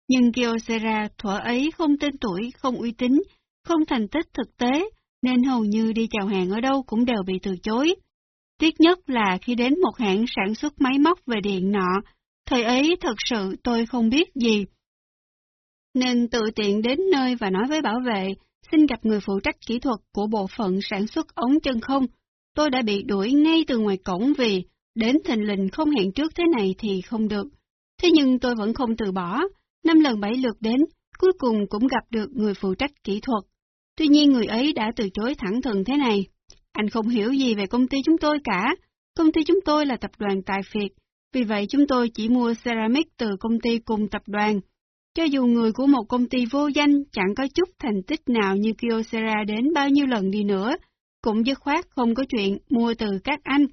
Nhưng Kyocera thuở ấy không tên tuổi, không uy tín, không thành tích thực tế, nên hầu như đi chào hàng ở đâu cũng đều bị từ chối. Tiếc nhất là khi đến một hãng sản xuất máy móc về điện nọ, thời ấy thật sự tôi không biết gì. Nên tự tiện đến nơi và nói với bảo vệ, xin gặp người phụ trách kỹ thuật của bộ phận sản xuất ống chân không. Tôi đã bị đuổi ngay từ ngoài cổng vì đến thình lình không hẹn trước thế này thì không được. Thế nhưng tôi vẫn không từ bỏ, năm lần bảy lượt đến, cuối cùng cũng gặp được người phụ trách kỹ thuật. Tuy nhiên người ấy đã từ chối thẳng thừng thế này. Anh không hiểu gì về công ty chúng tôi cả. Công ty chúng tôi là tập đoàn tài phiệt, vì vậy chúng tôi chỉ mua ceramic từ công ty cùng tập đoàn. Cho dù người của một công ty vô danh chẳng có chút thành tích nào như Kyocera đến bao nhiêu lần đi nữa, cũng dứt khoát không có chuyện mua từ các anh.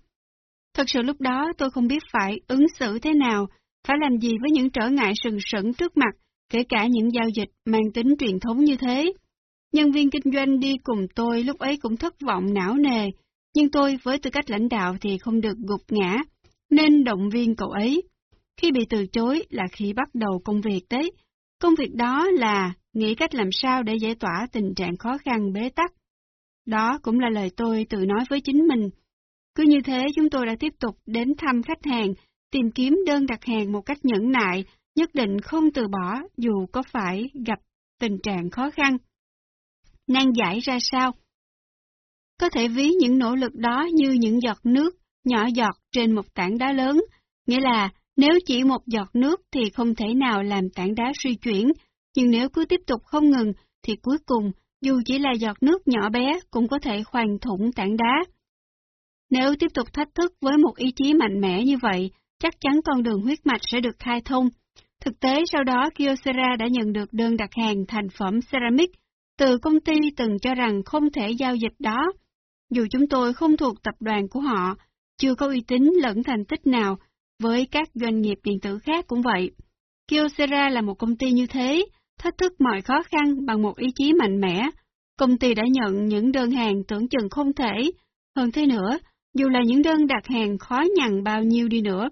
Thật sự lúc đó tôi không biết phải ứng xử thế nào, phải làm gì với những trở ngại sừng sững trước mặt, kể cả những giao dịch mang tính truyền thống như thế. Nhân viên kinh doanh đi cùng tôi lúc ấy cũng thất vọng não nề, nhưng tôi với tư cách lãnh đạo thì không được gục ngã, nên động viên cậu ấy. Khi bị từ chối là khi bắt đầu công việc đấy. Công việc đó là nghĩ cách làm sao để giải tỏa tình trạng khó khăn bế tắc. Đó cũng là lời tôi tự nói với chính mình. Cứ như thế chúng tôi đã tiếp tục đến thăm khách hàng, tìm kiếm đơn đặt hàng một cách nhẫn nại, nhất định không từ bỏ dù có phải gặp tình trạng khó khăn nan giải ra sao. Có thể ví những nỗ lực đó như những giọt nước nhỏ giọt trên một tảng đá lớn, nghĩa là nếu chỉ một giọt nước thì không thể nào làm tảng đá suy chuyển, nhưng nếu cứ tiếp tục không ngừng thì cuối cùng dù chỉ là giọt nước nhỏ bé cũng có thể khoan thủng tảng đá. Nếu tiếp tục thách thức với một ý chí mạnh mẽ như vậy, chắc chắn con đường huyết mạch sẽ được khai thông. Thực tế sau đó Kyocera đã nhận được đơn đặt hàng thành phẩm ceramic từ công ty từng cho rằng không thể giao dịch đó. Dù chúng tôi không thuộc tập đoàn của họ, chưa có uy tín lẫn thành tích nào, với các doanh nghiệp điện tử khác cũng vậy. Kyocera là một công ty như thế, thách thức mọi khó khăn bằng một ý chí mạnh mẽ. Công ty đã nhận những đơn hàng tưởng chừng không thể. Hơn thế nữa, dù là những đơn đặt hàng khó nhằn bao nhiêu đi nữa,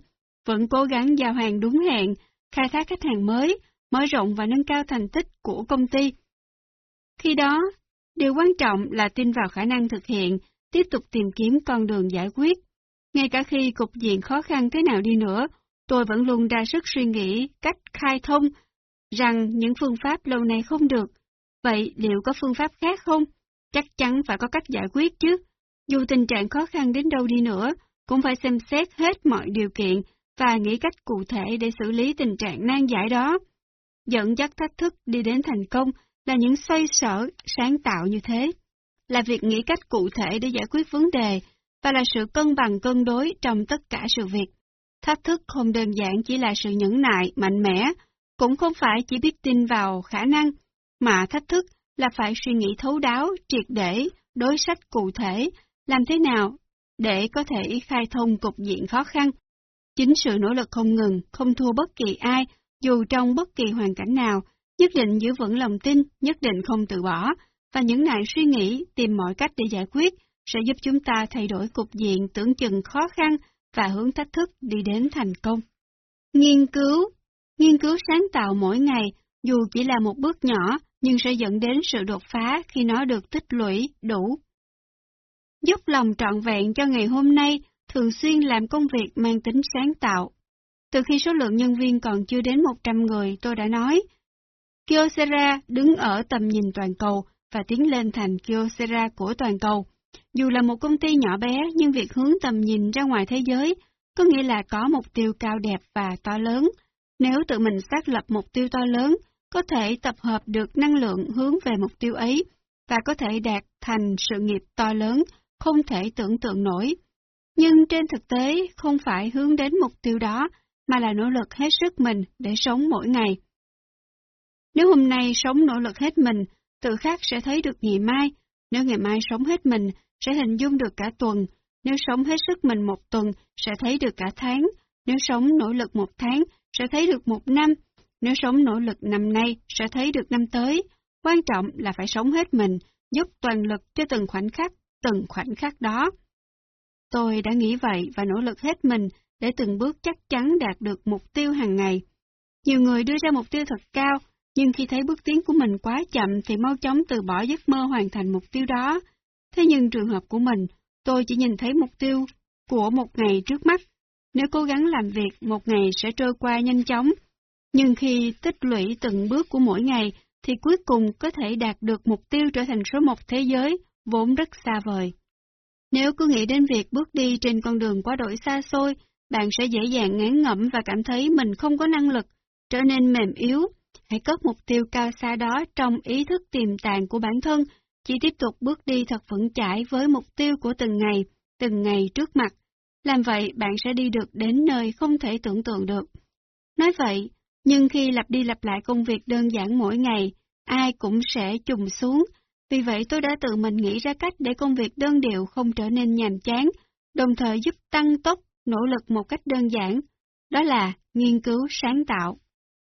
vẫn cố gắng giao hàng đúng hẹn, khai thác khách hàng mới, mở rộng và nâng cao thành tích của công ty khi đó, điều quan trọng là tin vào khả năng thực hiện, tiếp tục tìm kiếm con đường giải quyết. Ngay cả khi cục diện khó khăn thế nào đi nữa, tôi vẫn luôn ra sức suy nghĩ cách khai thông rằng những phương pháp lâu nay không được. Vậy liệu có phương pháp khác không? Chắc chắn phải có cách giải quyết chứ. Dù tình trạng khó khăn đến đâu đi nữa, cũng phải xem xét hết mọi điều kiện và nghĩ cách cụ thể để xử lý tình trạng nan giải đó. Dẫn dắt thách thức đi đến thành công là những xoay sở, sáng tạo như thế, là việc nghĩ cách cụ thể để giải quyết vấn đề, và là sự cân bằng cân đối trong tất cả sự việc. Thách thức không đơn giản chỉ là sự nhẫn nại, mạnh mẽ, cũng không phải chỉ biết tin vào khả năng, mà thách thức là phải suy nghĩ thấu đáo, triệt để, đối sách cụ thể, làm thế nào để có thể khai thông cục diện khó khăn. Chính sự nỗ lực không ngừng, không thua bất kỳ ai, dù trong bất kỳ hoàn cảnh nào, nhất định giữ vững lòng tin, nhất định không từ bỏ, và những nạn suy nghĩ, tìm mọi cách để giải quyết, sẽ giúp chúng ta thay đổi cục diện tưởng chừng khó khăn và hướng thách thức đi đến thành công. Nghiên cứu Nghiên cứu sáng tạo mỗi ngày, dù chỉ là một bước nhỏ, nhưng sẽ dẫn đến sự đột phá khi nó được tích lũy đủ. Giúp lòng trọn vẹn cho ngày hôm nay, thường xuyên làm công việc mang tính sáng tạo. Từ khi số lượng nhân viên còn chưa đến 100 người, tôi đã nói, Kyocera đứng ở tầm nhìn toàn cầu và tiến lên thành Kyocera của toàn cầu. Dù là một công ty nhỏ bé nhưng việc hướng tầm nhìn ra ngoài thế giới có nghĩa là có mục tiêu cao đẹp và to lớn. Nếu tự mình xác lập mục tiêu to lớn, có thể tập hợp được năng lượng hướng về mục tiêu ấy và có thể đạt thành sự nghiệp to lớn, không thể tưởng tượng nổi. Nhưng trên thực tế không phải hướng đến mục tiêu đó, mà là nỗ lực hết sức mình để sống mỗi ngày. Nếu hôm nay sống nỗ lực hết mình, tự khắc sẽ thấy được ngày mai, Nếu ngày mai sống hết mình, sẽ hình dung được cả tuần. Nếu sống hết sức mình một tuần, sẽ thấy được cả tháng. Nếu sống nỗ lực một tháng, sẽ thấy được một năm. Nếu sống nỗ lực năm nay, sẽ thấy được năm tới. Quan trọng là phải sống hết mình, giúp toàn lực cho từng khoảnh khắc, từng khoảnh khắc đó. Tôi đã nghĩ vậy và nỗ lực hết mình để từng bước chắc chắn đạt được mục tiêu hàng ngày. Nhiều người đưa ra mục tiêu thật cao, nhưng khi thấy bước tiến của mình quá chậm thì mau chóng từ bỏ giấc mơ hoàn thành mục tiêu đó. Thế nhưng trường hợp của mình, tôi chỉ nhìn thấy mục tiêu của một ngày trước mắt. Nếu cố gắng làm việc, một ngày sẽ trôi qua nhanh chóng. Nhưng khi tích lũy từng bước của mỗi ngày, thì cuối cùng có thể đạt được mục tiêu trở thành số một thế giới, vốn rất xa vời. Nếu cứ nghĩ đến việc bước đi trên con đường quá đổi xa xôi, bạn sẽ dễ dàng ngán ngẩm và cảm thấy mình không có năng lực, trở nên mềm yếu. Hãy cất mục tiêu cao xa đó trong ý thức tiềm tàng của bản thân, chỉ tiếp tục bước đi thật vững chãi với mục tiêu của từng ngày, từng ngày trước mặt. Làm vậy bạn sẽ đi được đến nơi không thể tưởng tượng được. Nói vậy, nhưng khi lặp đi lặp lại công việc đơn giản mỗi ngày, ai cũng sẽ trùng xuống. Vì vậy tôi đã tự mình nghĩ ra cách để công việc đơn điệu không trở nên nhàm chán, đồng thời giúp tăng tốc nỗ lực một cách đơn giản. Đó là nghiên cứu sáng tạo.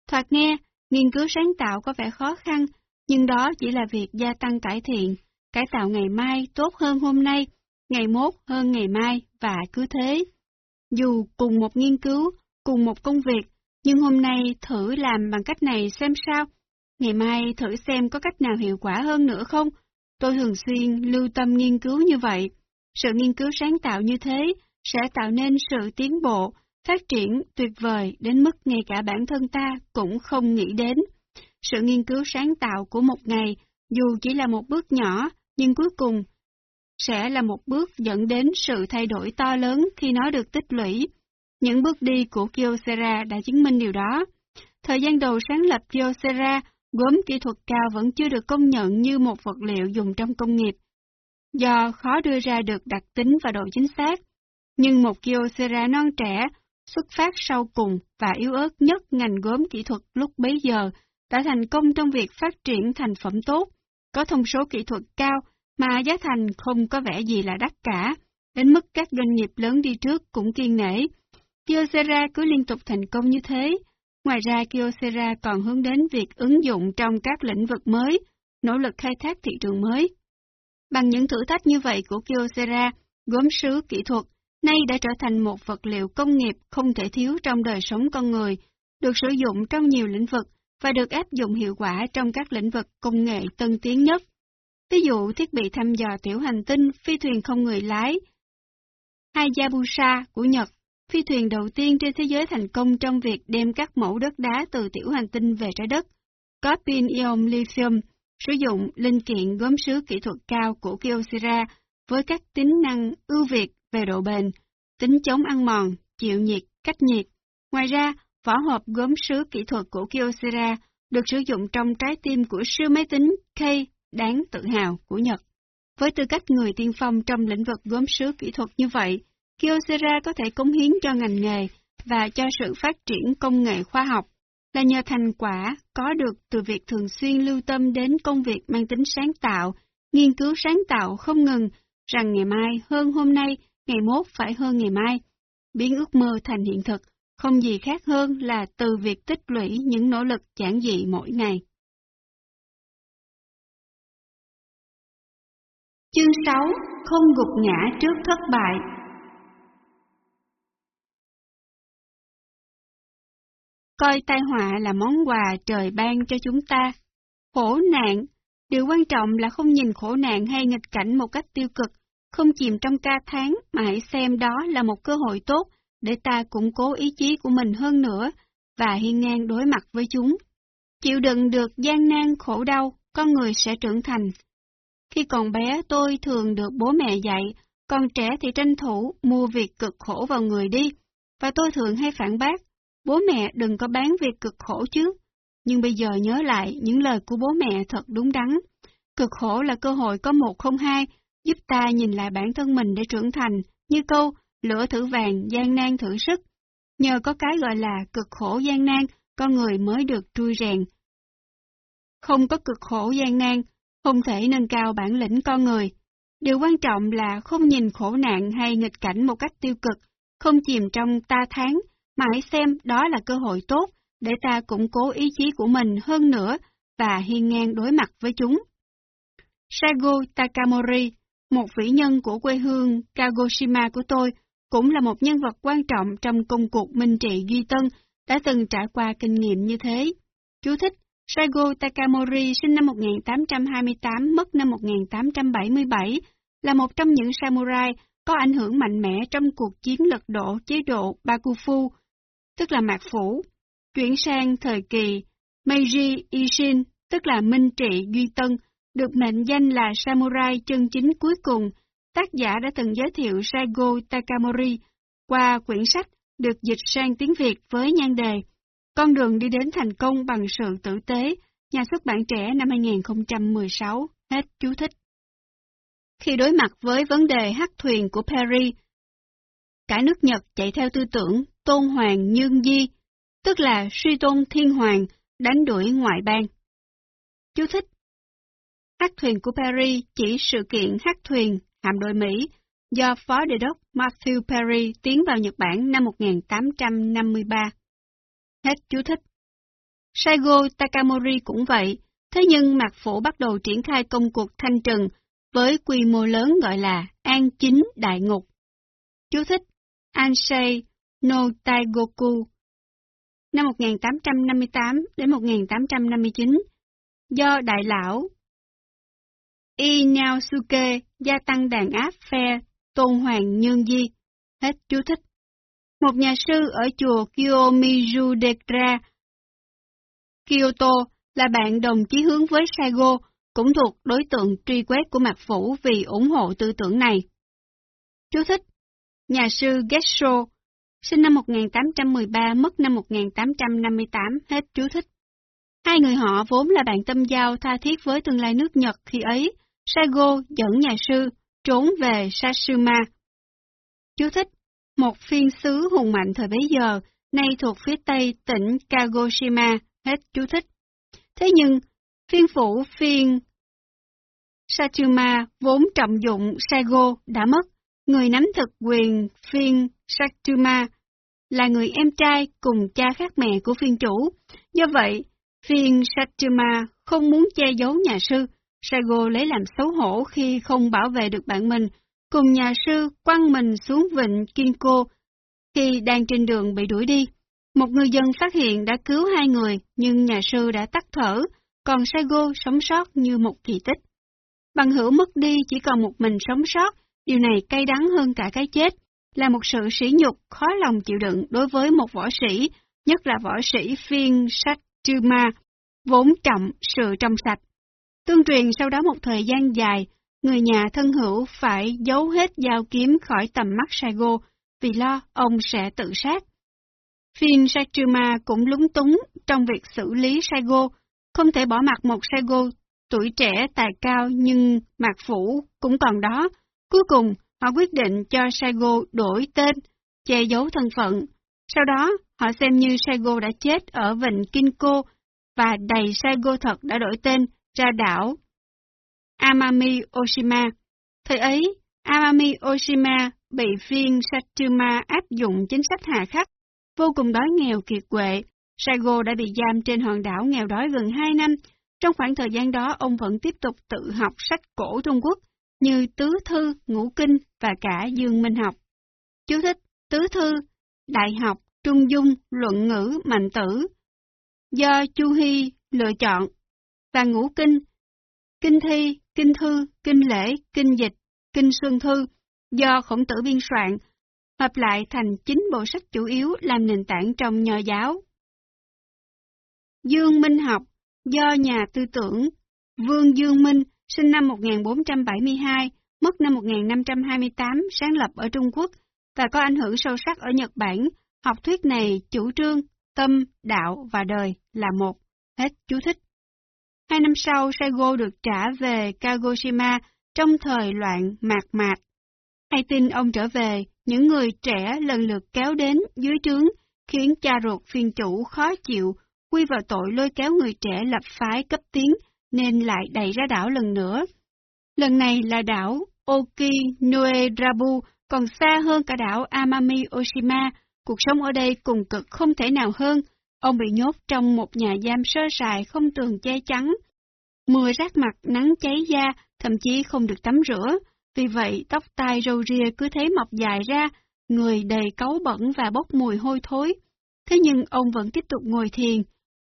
Thoạt nghe, nghiên cứu sáng tạo có vẻ khó khăn, nhưng đó chỉ là việc gia tăng cải thiện, cải tạo ngày mai tốt hơn hôm nay, ngày mốt hơn ngày mai và cứ thế. Dù cùng một nghiên cứu, cùng một công việc, nhưng hôm nay thử làm bằng cách này xem sao. Ngày mai thử xem có cách nào hiệu quả hơn nữa không? Tôi thường xuyên lưu tâm nghiên cứu như vậy. Sự nghiên cứu sáng tạo như thế sẽ tạo nên sự tiến bộ, phát triển tuyệt vời đến mức ngay cả bản thân ta cũng không nghĩ đến. Sự nghiên cứu sáng tạo của một ngày, dù chỉ là một bước nhỏ, nhưng cuối cùng sẽ là một bước dẫn đến sự thay đổi to lớn khi nó được tích lũy. Những bước đi của Kyocera đã chứng minh điều đó. Thời gian đầu sáng lập Kyocera, gốm kỹ thuật cao vẫn chưa được công nhận như một vật liệu dùng trong công nghiệp, do khó đưa ra được đặc tính và độ chính xác. Nhưng một Kyocera non trẻ, xuất phát sau cùng và yếu ớt nhất ngành gốm kỹ thuật lúc bấy giờ, đã thành công trong việc phát triển thành phẩm tốt, có thông số kỹ thuật cao mà giá thành không có vẻ gì là đắt cả, đến mức các doanh nghiệp lớn đi trước cũng kiên nể. Kyocera cứ liên tục thành công như thế. Ngoài ra, Kyocera còn hướng đến việc ứng dụng trong các lĩnh vực mới, nỗ lực khai thác thị trường mới. Bằng những thử thách như vậy của Kyocera, gốm sứ kỹ thuật nay đã trở thành một vật liệu công nghiệp không thể thiếu trong đời sống con người, được sử dụng trong nhiều lĩnh vực và được áp dụng hiệu quả trong các lĩnh vực công nghệ tân tiến nhất. Ví dụ thiết bị thăm dò tiểu hành tinh, phi thuyền không người lái, Hayabusa của Nhật, phi thuyền đầu tiên trên thế giới thành công trong việc đem các mẫu đất đá từ tiểu hành tinh về trái đất, có pin ion lithium, sử dụng linh kiện gốm sứ kỹ thuật cao của Kyocera với các tính năng ưu việt về độ bền, tính chống ăn mòn, chịu nhiệt, cách nhiệt. Ngoài ra, vỏ hộp gốm sứ kỹ thuật của Kyocera được sử dụng trong trái tim của siêu máy tính K đáng tự hào của Nhật. Với tư cách người tiên phong trong lĩnh vực gốm sứ kỹ thuật như vậy, Kyocera có thể cống hiến cho ngành nghề và cho sự phát triển công nghệ khoa học là nhờ thành quả có được từ việc thường xuyên lưu tâm đến công việc mang tính sáng tạo, nghiên cứu sáng tạo không ngừng, rằng ngày mai hơn hôm nay, ngày mốt phải hơn ngày mai. Biến ước mơ thành hiện thực, không gì khác hơn là từ việc tích lũy những nỗ lực giản dị mỗi ngày. Chương 6. Không gục ngã trước thất bại Coi tai họa là món quà trời ban cho chúng ta. Khổ nạn, điều quan trọng là không nhìn khổ nạn hay nghịch cảnh một cách tiêu cực, không chìm trong ca tháng mà hãy xem đó là một cơ hội tốt để ta củng cố ý chí của mình hơn nữa và hiên ngang đối mặt với chúng. Chịu đựng được gian nan khổ đau, con người sẽ trưởng thành. Khi còn bé tôi thường được bố mẹ dạy, còn trẻ thì tranh thủ mua việc cực khổ vào người đi, và tôi thường hay phản bác, bố mẹ đừng có bán việc cực khổ chứ. Nhưng bây giờ nhớ lại những lời của bố mẹ thật đúng đắn. Cực khổ là cơ hội có một không hai, giúp ta nhìn lại bản thân mình để trưởng thành, như câu lửa thử vàng, gian nan thử sức. Nhờ có cái gọi là cực khổ gian nan, con người mới được trui rèn. Không có cực khổ gian nan, không thể nâng cao bản lĩnh con người. Điều quan trọng là không nhìn khổ nạn hay nghịch cảnh một cách tiêu cực, không chìm trong ta tháng, mà hãy xem đó là cơ hội tốt để ta củng cố ý chí của mình hơn nữa và hiên ngang đối mặt với chúng. Sago Takamori, một vĩ nhân của quê hương Kagoshima của tôi, cũng là một nhân vật quan trọng trong công cuộc minh trị Duy Tân, đã từng trải qua kinh nghiệm như thế. Chú thích, Sago Takamori sinh năm 1828, mất năm 1877, là một trong những samurai có ảnh hưởng mạnh mẽ trong cuộc chiến lật đổ chế độ Bakufu, tức là Mạc Phủ, chuyển sang thời kỳ Meiji Ishin, tức là Minh Trị Duy Tân, được mệnh danh là samurai chân chính cuối cùng. Tác giả đã từng giới thiệu Saigo Takamori qua quyển sách được dịch sang tiếng Việt với nhan đề Con đường đi đến thành công bằng sự tử tế, nhà xuất bản trẻ năm 2016, hết chú thích. Khi đối mặt với vấn đề hắc thuyền của Perry, cả nước Nhật chạy theo tư tưởng tôn hoàng nhân di, tức là suy tôn thiên hoàng, đánh đuổi ngoại bang. Chú thích Hát thuyền của Perry chỉ sự kiện hát thuyền hạm đội Mỹ do Phó Đề đốc Matthew Perry tiến vào Nhật Bản năm 1853. Hết chú thích. Saigo Takamori cũng vậy, thế nhưng Mạc Phổ bắt đầu triển khai công cuộc thanh trừng với quy mô lớn gọi là An Chính Đại Ngục. Chú thích Ansei no Taigoku năm 1858 đến 1859 do đại lão Inaosuke gia tăng đàn áp phe Tôn Hoàng Nhân Di. Hết chú thích. Một nhà sư ở chùa Kiyomizu Dekra, Kyoto là bạn đồng chí hướng với Saigo, cũng thuộc đối tượng truy quét của Mạc Phủ vì ủng hộ tư tưởng này. Chú thích. Nhà sư Gesho sinh năm 1813, mất năm 1858, hết chú thích. Hai người họ vốn là bạn tâm giao tha thiết với tương lai nước Nhật khi ấy, Saigo dẫn nhà sư trốn về Sashima. Chú thích, một phiên sứ hùng mạnh thời bấy giờ, nay thuộc phía tây tỉnh Kagoshima, hết chú thích. Thế nhưng, phiên phủ phiên Satsuma vốn trọng dụng Saigo đã mất, người nắm thực quyền phiên Satsuma là người em trai cùng cha khác mẹ của phiên chủ. Do vậy, phiên Satsuma không muốn che giấu nhà sư, Sago lấy làm xấu hổ khi không bảo vệ được bạn mình, cùng nhà sư quăng mình xuống vịnh Kinko khi đang trên đường bị đuổi đi. Một người dân phát hiện đã cứu hai người, nhưng nhà sư đã tắt thở, còn Sago sống sót như một kỳ tích. Bằng hữu mất đi chỉ còn một mình sống sót, điều này cay đắng hơn cả cái chết, là một sự sỉ nhục khó lòng chịu đựng đối với một võ sĩ, nhất là võ sĩ phiên Satsuma, vốn trọng sự trong sạch. Tương truyền sau đó một thời gian dài, người nhà thân hữu phải giấu hết dao kiếm khỏi tầm mắt Saigo vì lo ông sẽ tự sát. Phin Satsuma cũng lúng túng trong việc xử lý Saigo, không thể bỏ mặt một Saigo tuổi trẻ tài cao nhưng mạc phủ cũng còn đó. Cuối cùng, họ quyết định cho Saigo đổi tên, che giấu thân phận. Sau đó, họ xem như Saigo đã chết ở vịnh Kinko và đầy Saigo thật đã đổi tên ra đảo Amami Oshima. Thời ấy, Amami Oshima bị phiên Satsuma áp dụng chính sách hà khắc, vô cùng đói nghèo kiệt quệ. Saigo đã bị giam trên hòn đảo nghèo đói gần 2 năm. Trong khoảng thời gian đó, ông vẫn tiếp tục tự học sách cổ Trung Quốc như Tứ Thư, Ngũ Kinh và cả Dương Minh học. Chú thích Tứ Thư, Đại học, Trung Dung, Luận ngữ, Mạnh tử. Do Chu Hy lựa chọn và ngũ kinh, kinh thi, kinh thư, kinh lễ, kinh dịch, kinh xuân thư, do khổng tử biên soạn, hợp lại thành chín bộ sách chủ yếu làm nền tảng trong nho giáo. Dương Minh học, do nhà tư tưởng Vương Dương Minh, sinh năm 1472, mất năm 1528, sáng lập ở Trung Quốc và có ảnh hưởng sâu sắc ở Nhật Bản. Học thuyết này chủ trương, tâm, đạo và đời là một. Hết chú thích. Hai năm sau, Saigo được trả về Kagoshima trong thời loạn mạc mạc. Hay tin ông trở về, những người trẻ lần lượt kéo đến dưới trướng, khiến cha ruột phiên chủ khó chịu, quy vào tội lôi kéo người trẻ lập phái cấp tiến, nên lại đẩy ra đảo lần nữa. Lần này là đảo Okinoerabu, còn xa hơn cả đảo Amami Oshima, cuộc sống ở đây cùng cực không thể nào hơn. Ông bị nhốt trong một nhà giam sơ sài không tường che chắn. Mưa rác mặt, nắng cháy da, thậm chí không được tắm rửa. Vì vậy, tóc tai râu ria cứ thế mọc dài ra, người đầy cấu bẩn và bốc mùi hôi thối. Thế nhưng ông vẫn tiếp tục ngồi thiền.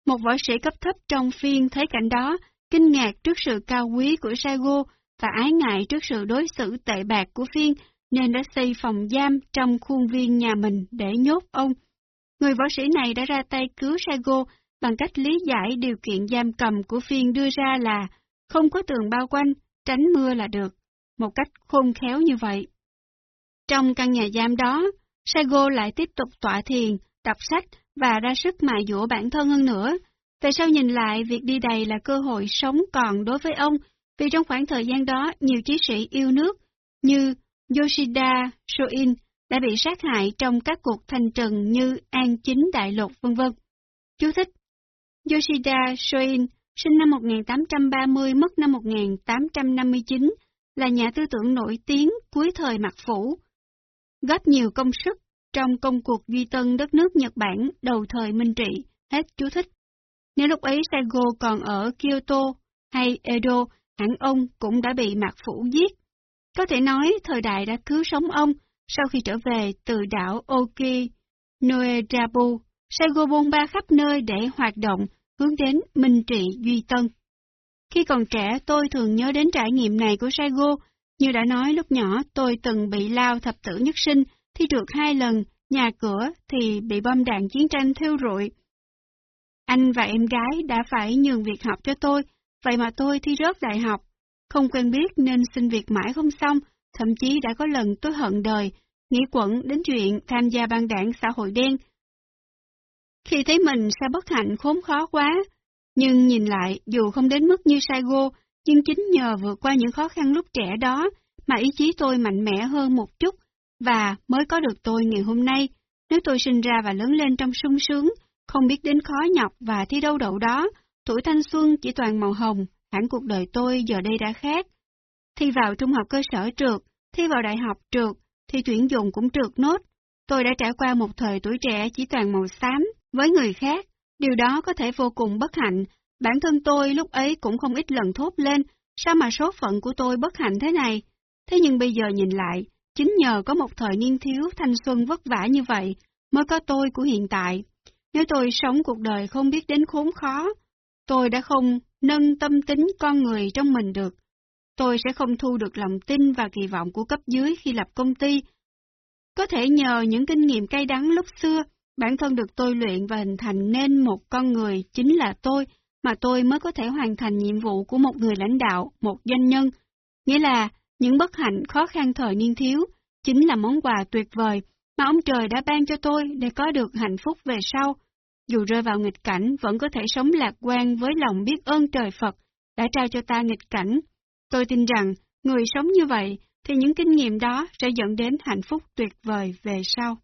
Một võ sĩ cấp thấp trong phiên thấy cảnh đó, kinh ngạc trước sự cao quý của Sago và ái ngại trước sự đối xử tệ bạc của phiên, nên đã xây phòng giam trong khuôn viên nhà mình để nhốt ông. Người võ sĩ này đã ra tay cứu Sago bằng cách lý giải điều kiện giam cầm của phiên đưa ra là không có tường bao quanh, tránh mưa là được, một cách khôn khéo như vậy. Trong căn nhà giam đó, Sago lại tiếp tục tọa thiền, đọc sách và ra sức mài dũa bản thân hơn nữa. Về sau nhìn lại, việc đi đầy là cơ hội sống còn đối với ông, vì trong khoảng thời gian đó, nhiều chiến sĩ yêu nước như Yoshida Shoin đã bị sát hại trong các cuộc thành trừng như An Chính Đại Lục vân vân. Chú thích Yoshida Shoin, sinh năm 1830, mất năm 1859, là nhà tư tưởng nổi tiếng cuối thời Mạc Phủ, góp nhiều công sức trong công cuộc duy tân đất nước Nhật Bản đầu thời Minh Trị, hết chú thích. Nếu lúc ấy Saigo còn ở Kyoto hay Edo, hẳn ông cũng đã bị Mạc Phủ giết. Có thể nói thời đại đã cứu sống ông sau khi trở về từ đảo Oki, Noerabu, Saigo bôn ba khắp nơi để hoạt động hướng đến Minh Trị Duy Tân. Khi còn trẻ tôi thường nhớ đến trải nghiệm này của Saigo, như đã nói lúc nhỏ tôi từng bị lao thập tử nhất sinh, thi trượt hai lần, nhà cửa thì bị bom đạn chiến tranh thiêu rụi. Anh và em gái đã phải nhường việc học cho tôi, vậy mà tôi thi rớt đại học. Không quen biết nên xin việc mãi không xong, thậm chí đã có lần tôi hận đời, nghĩ quẩn đến chuyện tham gia ban đảng xã hội đen. Khi thấy mình sao bất hạnh khốn khó quá, nhưng nhìn lại dù không đến mức như Saigo, nhưng chính nhờ vượt qua những khó khăn lúc trẻ đó mà ý chí tôi mạnh mẽ hơn một chút và mới có được tôi ngày hôm nay. Nếu tôi sinh ra và lớn lên trong sung sướng, không biết đến khó nhọc và thi đâu đậu đó, tuổi thanh xuân chỉ toàn màu hồng, hẳn cuộc đời tôi giờ đây đã khác. Thi vào trung học cơ sở trượt, thi vào đại học trượt, thi tuyển dụng cũng trượt nốt. Tôi đã trải qua một thời tuổi trẻ chỉ toàn màu xám, với người khác, điều đó có thể vô cùng bất hạnh. Bản thân tôi lúc ấy cũng không ít lần thốt lên, sao mà số phận của tôi bất hạnh thế này? Thế nhưng bây giờ nhìn lại, chính nhờ có một thời niên thiếu thanh xuân vất vả như vậy, mới có tôi của hiện tại. Nếu tôi sống cuộc đời không biết đến khốn khó, tôi đã không nâng tâm tính con người trong mình được. Tôi sẽ không thu được lòng tin và kỳ vọng của cấp dưới khi lập công ty. Có thể nhờ những kinh nghiệm cay đắng lúc xưa, bản thân được tôi luyện và hình thành nên một con người chính là tôi, mà tôi mới có thể hoàn thành nhiệm vụ của một người lãnh đạo, một doanh nhân. Nghĩa là, những bất hạnh khó khăn thời niên thiếu, chính là món quà tuyệt vời mà ông trời đã ban cho tôi để có được hạnh phúc về sau. Dù rơi vào nghịch cảnh, vẫn có thể sống lạc quan với lòng biết ơn trời Phật đã trao cho ta nghịch cảnh. Tôi tin rằng, người sống như vậy, thì những kinh nghiệm đó sẽ dẫn đến hạnh phúc tuyệt vời về sau.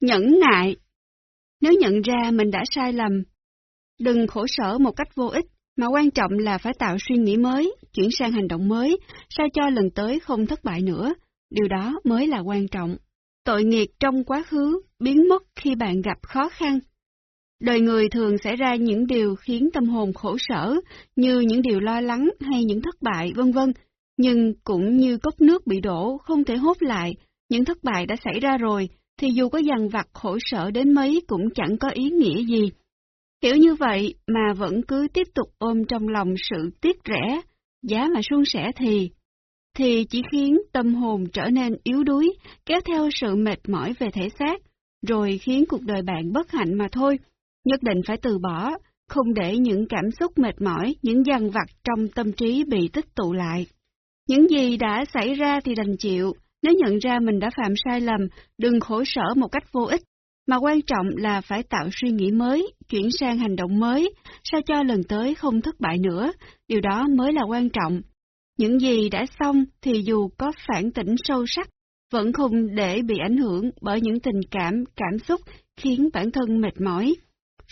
Nhẫn nại Nếu nhận ra mình đã sai lầm, đừng khổ sở một cách vô ích, mà quan trọng là phải tạo suy nghĩ mới, chuyển sang hành động mới, sao cho lần tới không thất bại nữa. Điều đó mới là quan trọng. Tội nghiệp trong quá khứ biến mất khi bạn gặp khó khăn. Đời người thường xảy ra những điều khiến tâm hồn khổ sở, như những điều lo lắng hay những thất bại, vân vân. Nhưng cũng như cốc nước bị đổ không thể hốt lại, những thất bại đã xảy ra rồi, thì dù có dằn vặt khổ sở đến mấy cũng chẳng có ý nghĩa gì. Hiểu như vậy mà vẫn cứ tiếp tục ôm trong lòng sự tiếc rẻ, giá mà suôn sẻ thì, thì chỉ khiến tâm hồn trở nên yếu đuối, kéo theo sự mệt mỏi về thể xác, rồi khiến cuộc đời bạn bất hạnh mà thôi. Nhất định phải từ bỏ, không để những cảm xúc mệt mỏi, những dằn vặt trong tâm trí bị tích tụ lại. Những gì đã xảy ra thì đành chịu, nếu nhận ra mình đã phạm sai lầm, đừng khổ sở một cách vô ích, mà quan trọng là phải tạo suy nghĩ mới, chuyển sang hành động mới, sao cho lần tới không thất bại nữa, điều đó mới là quan trọng. Những gì đã xong thì dù có phản tỉnh sâu sắc, vẫn không để bị ảnh hưởng bởi những tình cảm, cảm xúc khiến bản thân mệt mỏi.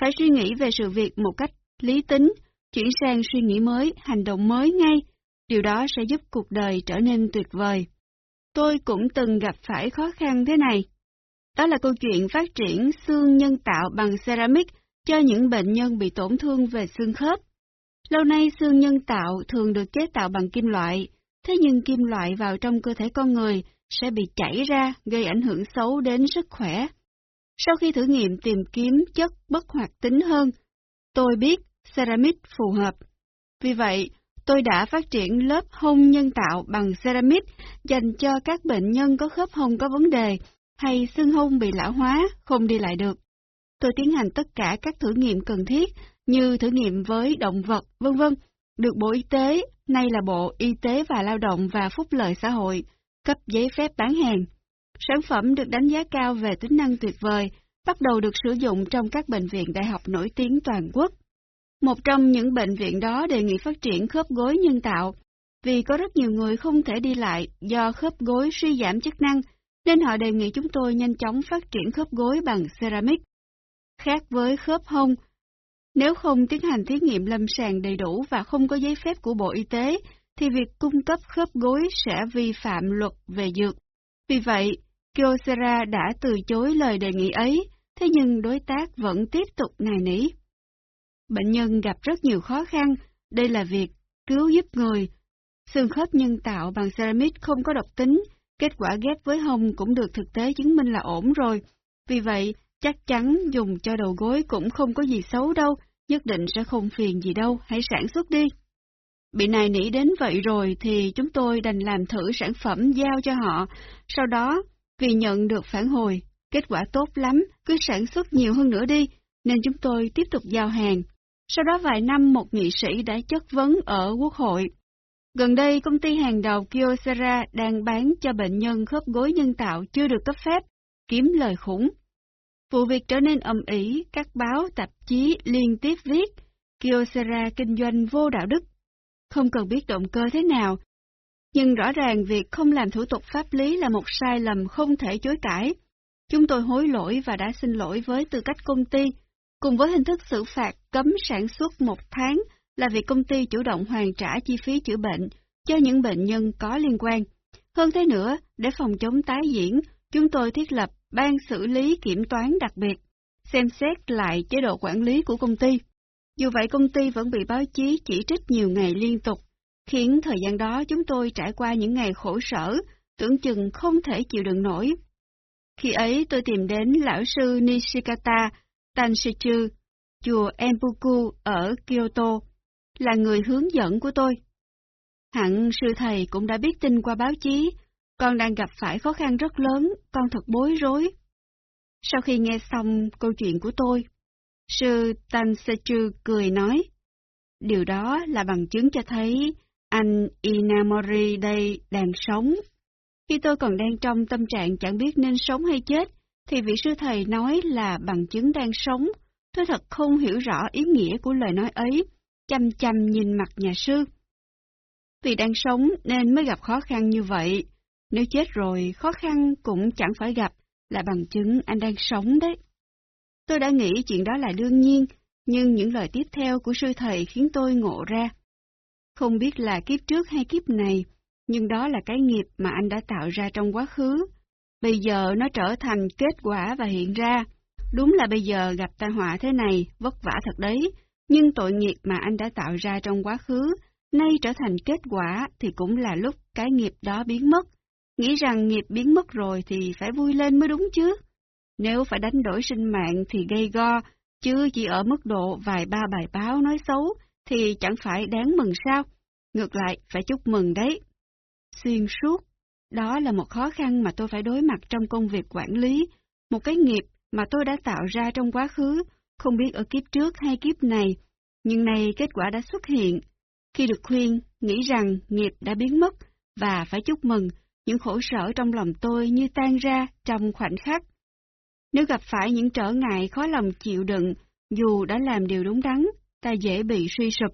Phải suy nghĩ về sự việc một cách lý tính, chuyển sang suy nghĩ mới, hành động mới ngay. Điều đó sẽ giúp cuộc đời trở nên tuyệt vời. Tôi cũng từng gặp phải khó khăn thế này. Đó là câu chuyện phát triển xương nhân tạo bằng ceramic cho những bệnh nhân bị tổn thương về xương khớp. Lâu nay xương nhân tạo thường được chế tạo bằng kim loại, thế nhưng kim loại vào trong cơ thể con người sẽ bị chảy ra, gây ảnh hưởng xấu đến sức khỏe. Sau khi thử nghiệm tìm kiếm chất bất hoạt tính hơn, tôi biết ceramic phù hợp. Vì vậy, tôi đã phát triển lớp hông nhân tạo bằng ceramic dành cho các bệnh nhân có khớp hông có vấn đề hay xương hông bị lão hóa, không đi lại được. Tôi tiến hành tất cả các thử nghiệm cần thiết như thử nghiệm với động vật, vân vân, được Bộ Y tế, nay là Bộ Y tế và Lao động và Phúc lợi xã hội, cấp giấy phép bán hàng. Sản phẩm được đánh giá cao về tính năng tuyệt vời, bắt đầu được sử dụng trong các bệnh viện đại học nổi tiếng toàn quốc. Một trong những bệnh viện đó đề nghị phát triển khớp gối nhân tạo, vì có rất nhiều người không thể đi lại do khớp gối suy giảm chức năng, nên họ đề nghị chúng tôi nhanh chóng phát triển khớp gối bằng ceramic. Khác với khớp hông, nếu không tiến hành thí nghiệm lâm sàng đầy đủ và không có giấy phép của Bộ Y tế, thì việc cung cấp khớp gối sẽ vi phạm luật về dược. Vì vậy, Kyocera đã từ chối lời đề nghị ấy, thế nhưng đối tác vẫn tiếp tục nài nỉ. Bệnh nhân gặp rất nhiều khó khăn, đây là việc cứu giúp người. Xương khớp nhân tạo bằng ceramic không có độc tính, kết quả ghép với hồng cũng được thực tế chứng minh là ổn rồi. Vì vậy, chắc chắn dùng cho đầu gối cũng không có gì xấu đâu, nhất định sẽ không phiền gì đâu, hãy sản xuất đi. Bị này nỉ đến vậy rồi thì chúng tôi đành làm thử sản phẩm giao cho họ, sau đó vì nhận được phản hồi, kết quả tốt lắm, cứ sản xuất nhiều hơn nữa đi, nên chúng tôi tiếp tục giao hàng. Sau đó vài năm một nghị sĩ đã chất vấn ở Quốc hội. Gần đây, công ty hàng đầu Kyocera đang bán cho bệnh nhân khớp gối nhân tạo chưa được cấp phép, kiếm lời khủng. Vụ việc trở nên ầm ĩ, các báo, tạp chí liên tiếp viết Kyocera kinh doanh vô đạo đức. Không cần biết động cơ thế nào, nhưng rõ ràng việc không làm thủ tục pháp lý là một sai lầm không thể chối cãi. Chúng tôi hối lỗi và đã xin lỗi với tư cách công ty, cùng với hình thức xử phạt cấm sản xuất một tháng là việc công ty chủ động hoàn trả chi phí chữa bệnh cho những bệnh nhân có liên quan. Hơn thế nữa, để phòng chống tái diễn, chúng tôi thiết lập ban xử lý kiểm toán đặc biệt, xem xét lại chế độ quản lý của công ty. Dù vậy công ty vẫn bị báo chí chỉ trích nhiều ngày liên tục, khiến thời gian đó chúng tôi trải qua những ngày khổ sở, tưởng chừng không thể chịu đựng nổi. Khi ấy tôi tìm đến lão sư Nishikata Tanshichu, chùa Empuku ở Kyoto, là người hướng dẫn của tôi. Hẳn sư thầy cũng đã biết tin qua báo chí, con đang gặp phải khó khăn rất lớn, con thật bối rối. Sau khi nghe xong câu chuyện của tôi, sư Tansechu cười nói, điều đó là bằng chứng cho thấy anh Inamori đây đang sống. Khi tôi còn đang trong tâm trạng chẳng biết nên sống hay chết, thì vị sư thầy nói là bằng chứng đang sống. Tôi thật không hiểu rõ ý nghĩa của lời nói ấy, chăm chăm nhìn mặt nhà sư. Vì đang sống nên mới gặp khó khăn như vậy. Nếu chết rồi, khó khăn cũng chẳng phải gặp, là bằng chứng anh đang sống đấy. Tôi đã nghĩ chuyện đó là đương nhiên, nhưng những lời tiếp theo của sư thầy khiến tôi ngộ ra. Không biết là kiếp trước hay kiếp này, nhưng đó là cái nghiệp mà anh đã tạo ra trong quá khứ. Bây giờ nó trở thành kết quả và hiện ra. Đúng là bây giờ gặp tai họa thế này, vất vả thật đấy, nhưng tội nghiệp mà anh đã tạo ra trong quá khứ, nay trở thành kết quả thì cũng là lúc cái nghiệp đó biến mất. Nghĩ rằng nghiệp biến mất rồi thì phải vui lên mới đúng chứ. Nếu phải đánh đổi sinh mạng thì gây go, chứ chỉ ở mức độ vài ba bài báo nói xấu thì chẳng phải đáng mừng sao. Ngược lại, phải chúc mừng đấy. Xuyên suốt, đó là một khó khăn mà tôi phải đối mặt trong công việc quản lý, một cái nghiệp mà tôi đã tạo ra trong quá khứ, không biết ở kiếp trước hay kiếp này, nhưng nay kết quả đã xuất hiện. Khi được khuyên, nghĩ rằng nghiệp đã biến mất và phải chúc mừng, những khổ sở trong lòng tôi như tan ra trong khoảnh khắc. Nếu gặp phải những trở ngại khó lòng chịu đựng, dù đã làm điều đúng đắn, ta dễ bị suy sụp.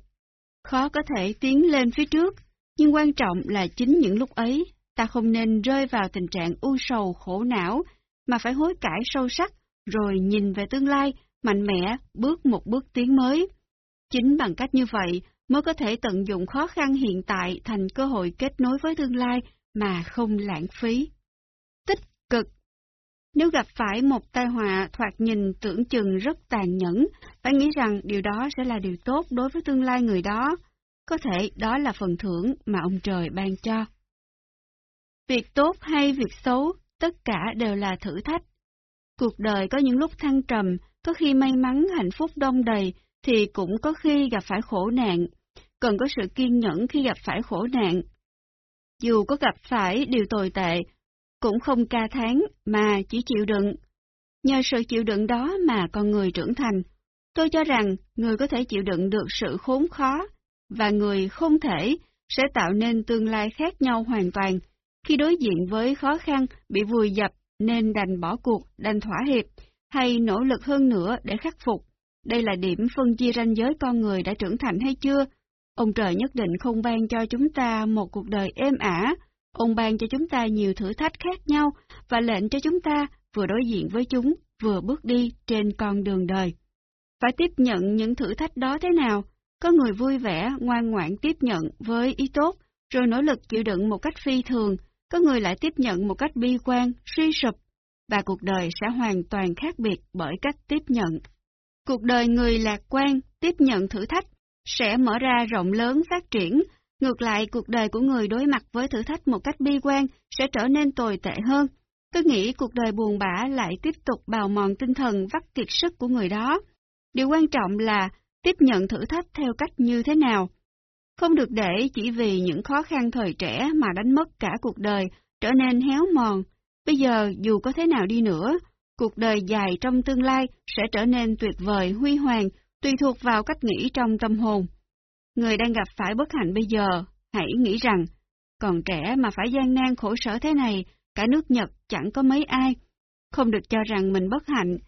Khó có thể tiến lên phía trước, nhưng quan trọng là chính những lúc ấy, ta không nên rơi vào tình trạng u sầu khổ não, mà phải hối cải sâu sắc, rồi nhìn về tương lai, mạnh mẽ, bước một bước tiến mới. Chính bằng cách như vậy mới có thể tận dụng khó khăn hiện tại thành cơ hội kết nối với tương lai mà không lãng phí. Tích cực nếu gặp phải một tai họa thoạt nhìn tưởng chừng rất tàn nhẫn, phải nghĩ rằng điều đó sẽ là điều tốt đối với tương lai người đó. Có thể đó là phần thưởng mà ông trời ban cho. Việc tốt hay việc xấu, tất cả đều là thử thách. Cuộc đời có những lúc thăng trầm, có khi may mắn hạnh phúc đông đầy, thì cũng có khi gặp phải khổ nạn. Cần có sự kiên nhẫn khi gặp phải khổ nạn. Dù có gặp phải điều tồi tệ, cũng không ca tháng mà chỉ chịu đựng. Nhờ sự chịu đựng đó mà con người trưởng thành. Tôi cho rằng người có thể chịu đựng được sự khốn khó, và người không thể sẽ tạo nên tương lai khác nhau hoàn toàn. Khi đối diện với khó khăn, bị vùi dập nên đành bỏ cuộc, đành thỏa hiệp, hay nỗ lực hơn nữa để khắc phục. Đây là điểm phân chia ranh giới con người đã trưởng thành hay chưa? Ông trời nhất định không ban cho chúng ta một cuộc đời êm ả, ông ban cho chúng ta nhiều thử thách khác nhau và lệnh cho chúng ta vừa đối diện với chúng, vừa bước đi trên con đường đời. Phải tiếp nhận những thử thách đó thế nào? Có người vui vẻ, ngoan ngoãn tiếp nhận với ý tốt, rồi nỗ lực chịu đựng một cách phi thường, có người lại tiếp nhận một cách bi quan, suy sụp, và cuộc đời sẽ hoàn toàn khác biệt bởi cách tiếp nhận. Cuộc đời người lạc quan, tiếp nhận thử thách, sẽ mở ra rộng lớn phát triển, ngược lại cuộc đời của người đối mặt với thử thách một cách bi quan sẽ trở nên tồi tệ hơn. Cứ nghĩ cuộc đời buồn bã lại tiếp tục bào mòn tinh thần vắt kiệt sức của người đó. Điều quan trọng là tiếp nhận thử thách theo cách như thế nào. Không được để chỉ vì những khó khăn thời trẻ mà đánh mất cả cuộc đời, trở nên héo mòn. Bây giờ dù có thế nào đi nữa, cuộc đời dài trong tương lai sẽ trở nên tuyệt vời, huy hoàng, tùy thuộc vào cách nghĩ trong tâm hồn. Người đang gặp phải bất hạnh bây giờ, hãy nghĩ rằng, còn trẻ mà phải gian nan khổ sở thế này, cả nước Nhật chẳng có mấy ai. Không được cho rằng mình bất hạnh,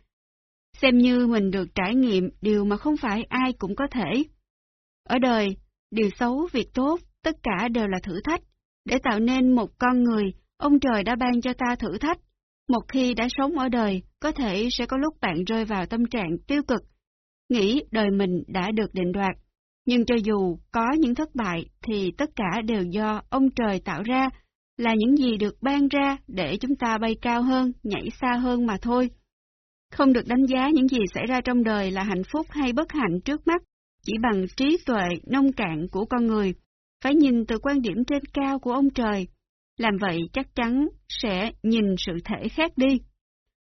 xem như mình được trải nghiệm điều mà không phải ai cũng có thể. Ở đời, điều xấu, việc tốt, tất cả đều là thử thách. Để tạo nên một con người, ông trời đã ban cho ta thử thách. Một khi đã sống ở đời, có thể sẽ có lúc bạn rơi vào tâm trạng tiêu cực, nghĩ đời mình đã được định đoạt. Nhưng cho dù có những thất bại thì tất cả đều do ông trời tạo ra, là những gì được ban ra để chúng ta bay cao hơn, nhảy xa hơn mà thôi. Không được đánh giá những gì xảy ra trong đời là hạnh phúc hay bất hạnh trước mắt, chỉ bằng trí tuệ nông cạn của con người, phải nhìn từ quan điểm trên cao của ông trời. Làm vậy chắc chắn sẽ nhìn sự thể khác đi.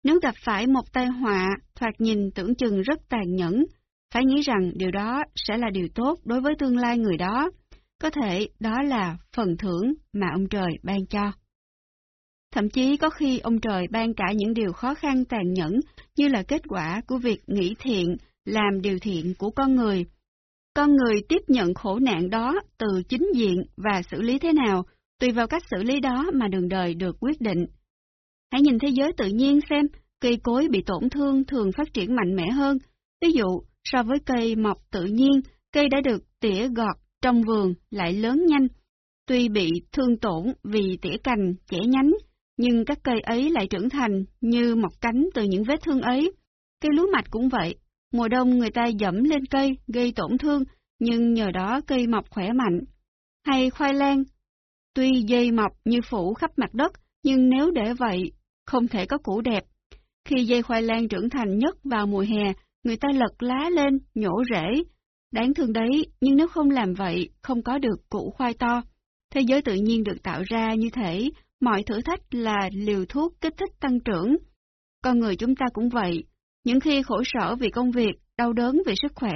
Nếu gặp phải một tai họa, thoạt nhìn tưởng chừng rất tàn nhẫn, phải nghĩ rằng điều đó sẽ là điều tốt đối với tương lai người đó. Có thể đó là phần thưởng mà ông trời ban cho. Thậm chí có khi ông trời ban cả những điều khó khăn tàn nhẫn như là kết quả của việc nghĩ thiện, làm điều thiện của con người. Con người tiếp nhận khổ nạn đó từ chính diện và xử lý thế nào, tùy vào cách xử lý đó mà đường đời được quyết định. Hãy nhìn thế giới tự nhiên xem, cây cối bị tổn thương thường phát triển mạnh mẽ hơn. Ví dụ, so với cây mọc tự nhiên, cây đã được tỉa gọt trong vườn lại lớn nhanh. Tuy bị thương tổn vì tỉa cành, chẻ nhánh, nhưng các cây ấy lại trưởng thành như mọc cánh từ những vết thương ấy. Cây lúa mạch cũng vậy, mùa đông người ta dẫm lên cây gây tổn thương, nhưng nhờ đó cây mọc khỏe mạnh. Hay khoai lang, tuy dây mọc như phủ khắp mặt đất, nhưng nếu để vậy, không thể có củ đẹp. Khi dây khoai lang trưởng thành nhất vào mùa hè, người ta lật lá lên, nhổ rễ. Đáng thương đấy, nhưng nếu không làm vậy, không có được củ khoai to. Thế giới tự nhiên được tạo ra như thế mọi thử thách là liều thuốc kích thích tăng trưởng. Con người chúng ta cũng vậy, những khi khổ sở vì công việc, đau đớn vì sức khỏe,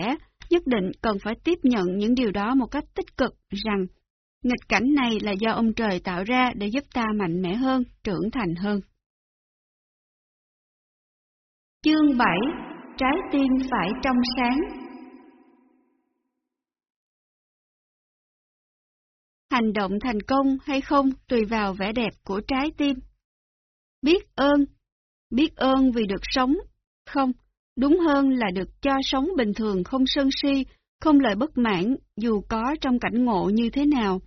nhất định cần phải tiếp nhận những điều đó một cách tích cực rằng nghịch cảnh này là do ông trời tạo ra để giúp ta mạnh mẽ hơn, trưởng thành hơn. Chương 7 Trái tim phải trong sáng Hành động thành công hay không tùy vào vẻ đẹp của trái tim. Biết ơn, biết ơn vì được sống, không, đúng hơn là được cho sống bình thường không sân si, không lời bất mãn dù có trong cảnh ngộ như thế nào.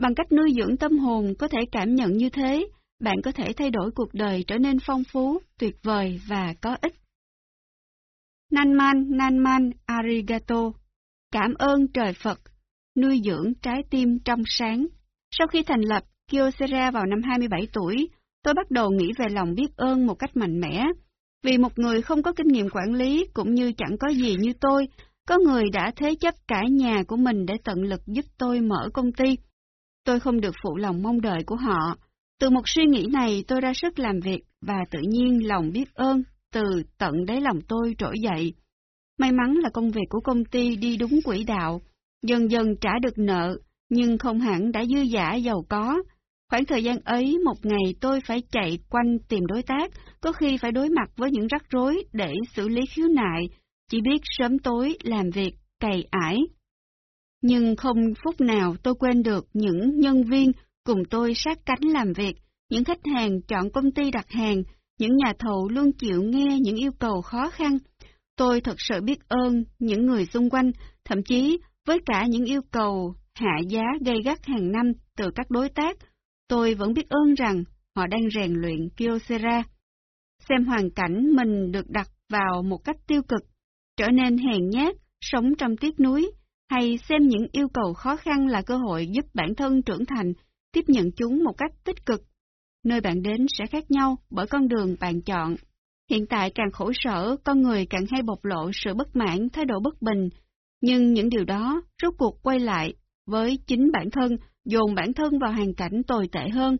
Bằng cách nuôi dưỡng tâm hồn có thể cảm nhận như thế, bạn có thể thay đổi cuộc đời trở nên phong phú, tuyệt vời và có ích. Nanman Nanman Arigato cảm ơn trời Phật, nuôi dưỡng trái tim trong sáng. Sau khi thành lập Kyocera vào năm 27 tuổi, tôi bắt đầu nghĩ về lòng biết ơn một cách mạnh mẽ. Vì một người không có kinh nghiệm quản lý cũng như chẳng có gì như tôi, có người đã thế chấp cả nhà của mình để tận lực giúp tôi mở công ty. Tôi không được phụ lòng mong đợi của họ. Từ một suy nghĩ này tôi ra sức làm việc và tự nhiên lòng biết ơn từ tận đáy lòng tôi trỗi dậy. May mắn là công việc của công ty đi đúng quỹ đạo, dần dần trả được nợ, nhưng không hẳn đã dư giả giàu có. Khoảng thời gian ấy, một ngày tôi phải chạy quanh tìm đối tác, có khi phải đối mặt với những rắc rối để xử lý khiếu nại, chỉ biết sớm tối làm việc, cày ải. Nhưng không phút nào tôi quên được những nhân viên cùng tôi sát cánh làm việc, những khách hàng chọn công ty đặt hàng, những nhà thầu luôn chịu nghe những yêu cầu khó khăn. Tôi thật sự biết ơn những người xung quanh, thậm chí với cả những yêu cầu hạ giá gây gắt hàng năm từ các đối tác, tôi vẫn biết ơn rằng họ đang rèn luyện Kyocera. Xem hoàn cảnh mình được đặt vào một cách tiêu cực, trở nên hèn nhát, sống trong tiếc núi, hay xem những yêu cầu khó khăn là cơ hội giúp bản thân trưởng thành, tiếp nhận chúng một cách tích cực. Nơi bạn đến sẽ khác nhau bởi con đường bạn chọn. Hiện tại càng khổ sở, con người càng hay bộc lộ sự bất mãn, thái độ bất bình, nhưng những điều đó rốt cuộc quay lại với chính bản thân, dồn bản thân vào hoàn cảnh tồi tệ hơn.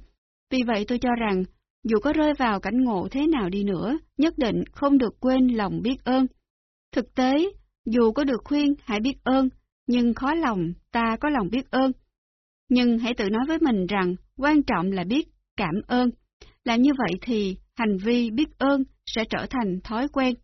Vì vậy tôi cho rằng, dù có rơi vào cảnh ngộ thế nào đi nữa, nhất định không được quên lòng biết ơn. Thực tế, dù có được khuyên hãy biết ơn, nhưng khó lòng ta có lòng biết ơn. Nhưng hãy tự nói với mình rằng quan trọng là biết cảm ơn. Làm như vậy thì hành vi biết ơn sẽ trở thành thói quen.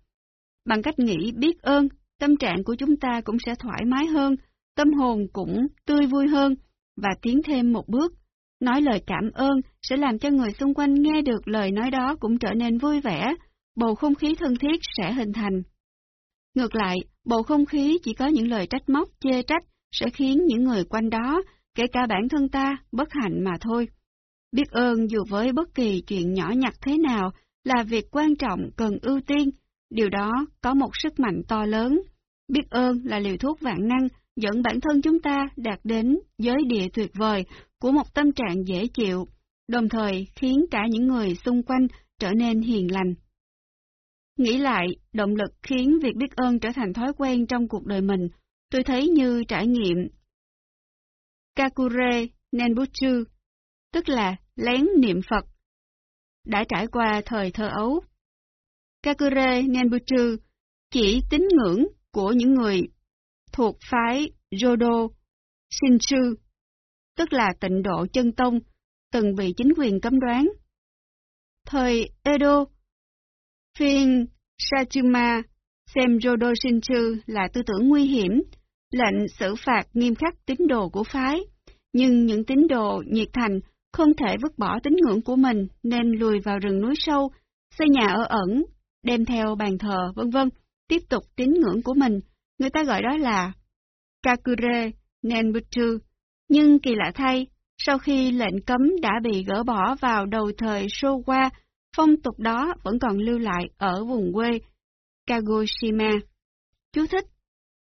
Bằng cách nghĩ biết ơn, tâm trạng của chúng ta cũng sẽ thoải mái hơn, tâm hồn cũng tươi vui hơn và tiến thêm một bước. Nói lời cảm ơn sẽ làm cho người xung quanh nghe được lời nói đó cũng trở nên vui vẻ, bầu không khí thân thiết sẽ hình thành. Ngược lại, bầu không khí chỉ có những lời trách móc, chê trách sẽ khiến những người quanh đó, kể cả bản thân ta, bất hạnh mà thôi. Biết ơn dù với bất kỳ chuyện nhỏ nhặt thế nào là việc quan trọng cần ưu tiên, điều đó có một sức mạnh to lớn. Biết ơn là liều thuốc vạn năng dẫn bản thân chúng ta đạt đến giới địa tuyệt vời của một tâm trạng dễ chịu, đồng thời khiến cả những người xung quanh trở nên hiền lành. Nghĩ lại, động lực khiến việc biết ơn trở thành thói quen trong cuộc đời mình, tôi thấy như trải nghiệm Kakure Nenbutsu, tức là lén niệm Phật, đã trải qua thời thơ ấu. Kakure Nenbutsu chỉ tín ngưỡng của những người thuộc phái Jodo Shinshu, tức là tịnh độ chân tông, từng bị chính quyền cấm đoán. Thời Edo, phiên Sachuma xem Jodo Shinshu là tư tưởng nguy hiểm, lệnh xử phạt nghiêm khắc tín đồ của phái, nhưng những tín đồ nhiệt thành không thể vứt bỏ tín ngưỡng của mình nên lùi vào rừng núi sâu, xây nhà ở ẩn, đem theo bàn thờ, vân vân, tiếp tục tín ngưỡng của mình. Người ta gọi đó là Kakure Nenbutsu. Nhưng kỳ lạ thay, sau khi lệnh cấm đã bị gỡ bỏ vào đầu thời Showa, phong tục đó vẫn còn lưu lại ở vùng quê Kagoshima. Chú thích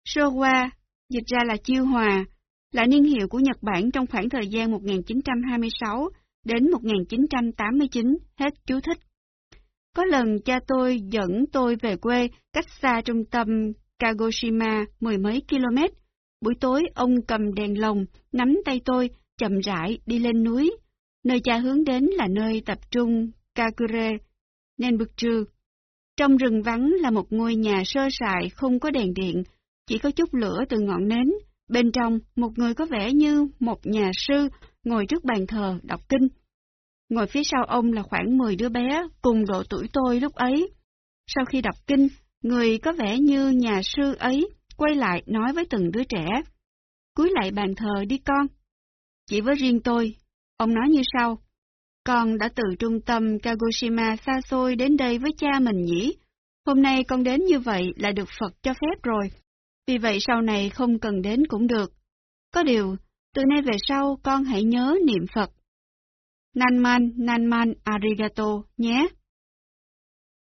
Showa, dịch ra là chiêu hòa, là niên hiệu của Nhật Bản trong khoảng thời gian 1926 đến 1989, hết chú thích. Có lần cha tôi dẫn tôi về quê cách xa trung tâm Kagoshima mười mấy km. Buổi tối ông cầm đèn lồng, nắm tay tôi, chậm rãi đi lên núi. Nơi cha hướng đến là nơi tập trung Kakure, Nenbutsu. Trong rừng vắng là một ngôi nhà sơ sài không có đèn điện, chỉ có chút lửa từ ngọn nến, Bên trong, một người có vẻ như một nhà sư ngồi trước bàn thờ đọc kinh. Ngồi phía sau ông là khoảng 10 đứa bé cùng độ tuổi tôi lúc ấy. Sau khi đọc kinh, người có vẻ như nhà sư ấy quay lại nói với từng đứa trẻ. Cúi lại bàn thờ đi con. Chỉ với riêng tôi, ông nói như sau. Con đã từ trung tâm Kagoshima xa xôi đến đây với cha mình nhỉ? Hôm nay con đến như vậy là được Phật cho phép rồi. Vì vậy sau này không cần đến cũng được. Có điều, từ nay về sau con hãy nhớ niệm Phật. Nanman, Nanman, Arigato nhé.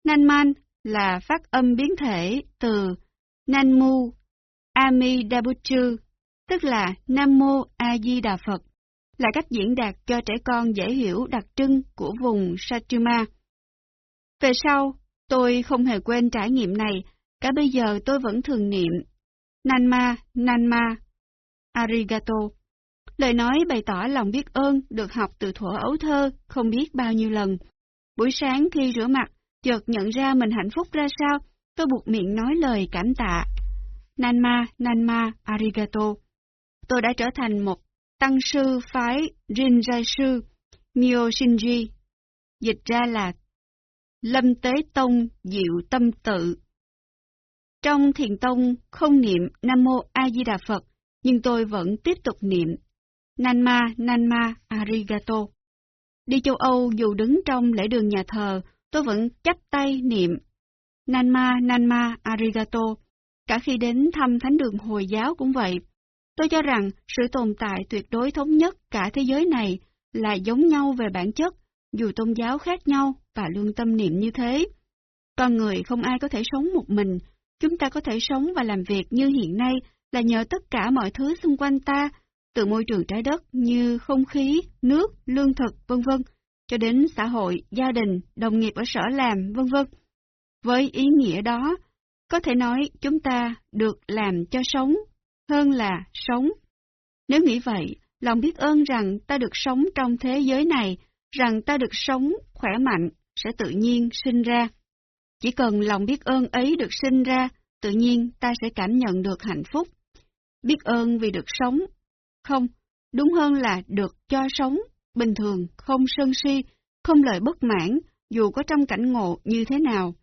Nanman là phát âm biến thể từ Nanmu, Amidabuchu, tức là Nam Mô A Di Đà Phật, là cách diễn đạt cho trẻ con dễ hiểu đặc trưng của vùng Satuma. Về sau, tôi không hề quên trải nghiệm này, cả bây giờ tôi vẫn thường niệm Nanma, Nanma, Arigato. Lời nói bày tỏ lòng biết ơn được học từ thuở ấu thơ không biết bao nhiêu lần. Buổi sáng khi rửa mặt, chợt nhận ra mình hạnh phúc ra sao, tôi buộc miệng nói lời cảm tạ. Nanma, Nanma, Arigato. Tôi đã trở thành một tăng sư phái Rinzai sư Myo Shinji. Dịch ra là Lâm Tế Tông Diệu Tâm Tự. Trong thiền tông không niệm Nam Mô A Di Đà Phật, nhưng tôi vẫn tiếp tục niệm Nanma Nanma Arigato. Đi châu Âu dù đứng trong lễ đường nhà thờ, tôi vẫn chắp tay niệm Nanma Nanma Arigato. Cả khi đến thăm thánh đường Hồi giáo cũng vậy. Tôi cho rằng sự tồn tại tuyệt đối thống nhất cả thế giới này là giống nhau về bản chất, dù tôn giáo khác nhau và lương tâm niệm như thế. Con người không ai có thể sống một mình, chúng ta có thể sống và làm việc như hiện nay là nhờ tất cả mọi thứ xung quanh ta, từ môi trường trái đất như không khí, nước, lương thực, vân vân, cho đến xã hội, gia đình, đồng nghiệp ở sở làm, vân vân. Với ý nghĩa đó, có thể nói chúng ta được làm cho sống hơn là sống. Nếu nghĩ vậy, lòng biết ơn rằng ta được sống trong thế giới này, rằng ta được sống khỏe mạnh, sẽ tự nhiên sinh ra. Chỉ cần lòng biết ơn ấy được sinh ra, tự nhiên ta sẽ cảm nhận được hạnh phúc. Biết ơn vì được sống. Không, đúng hơn là được cho sống, bình thường, không sân si, không lời bất mãn, dù có trong cảnh ngộ như thế nào.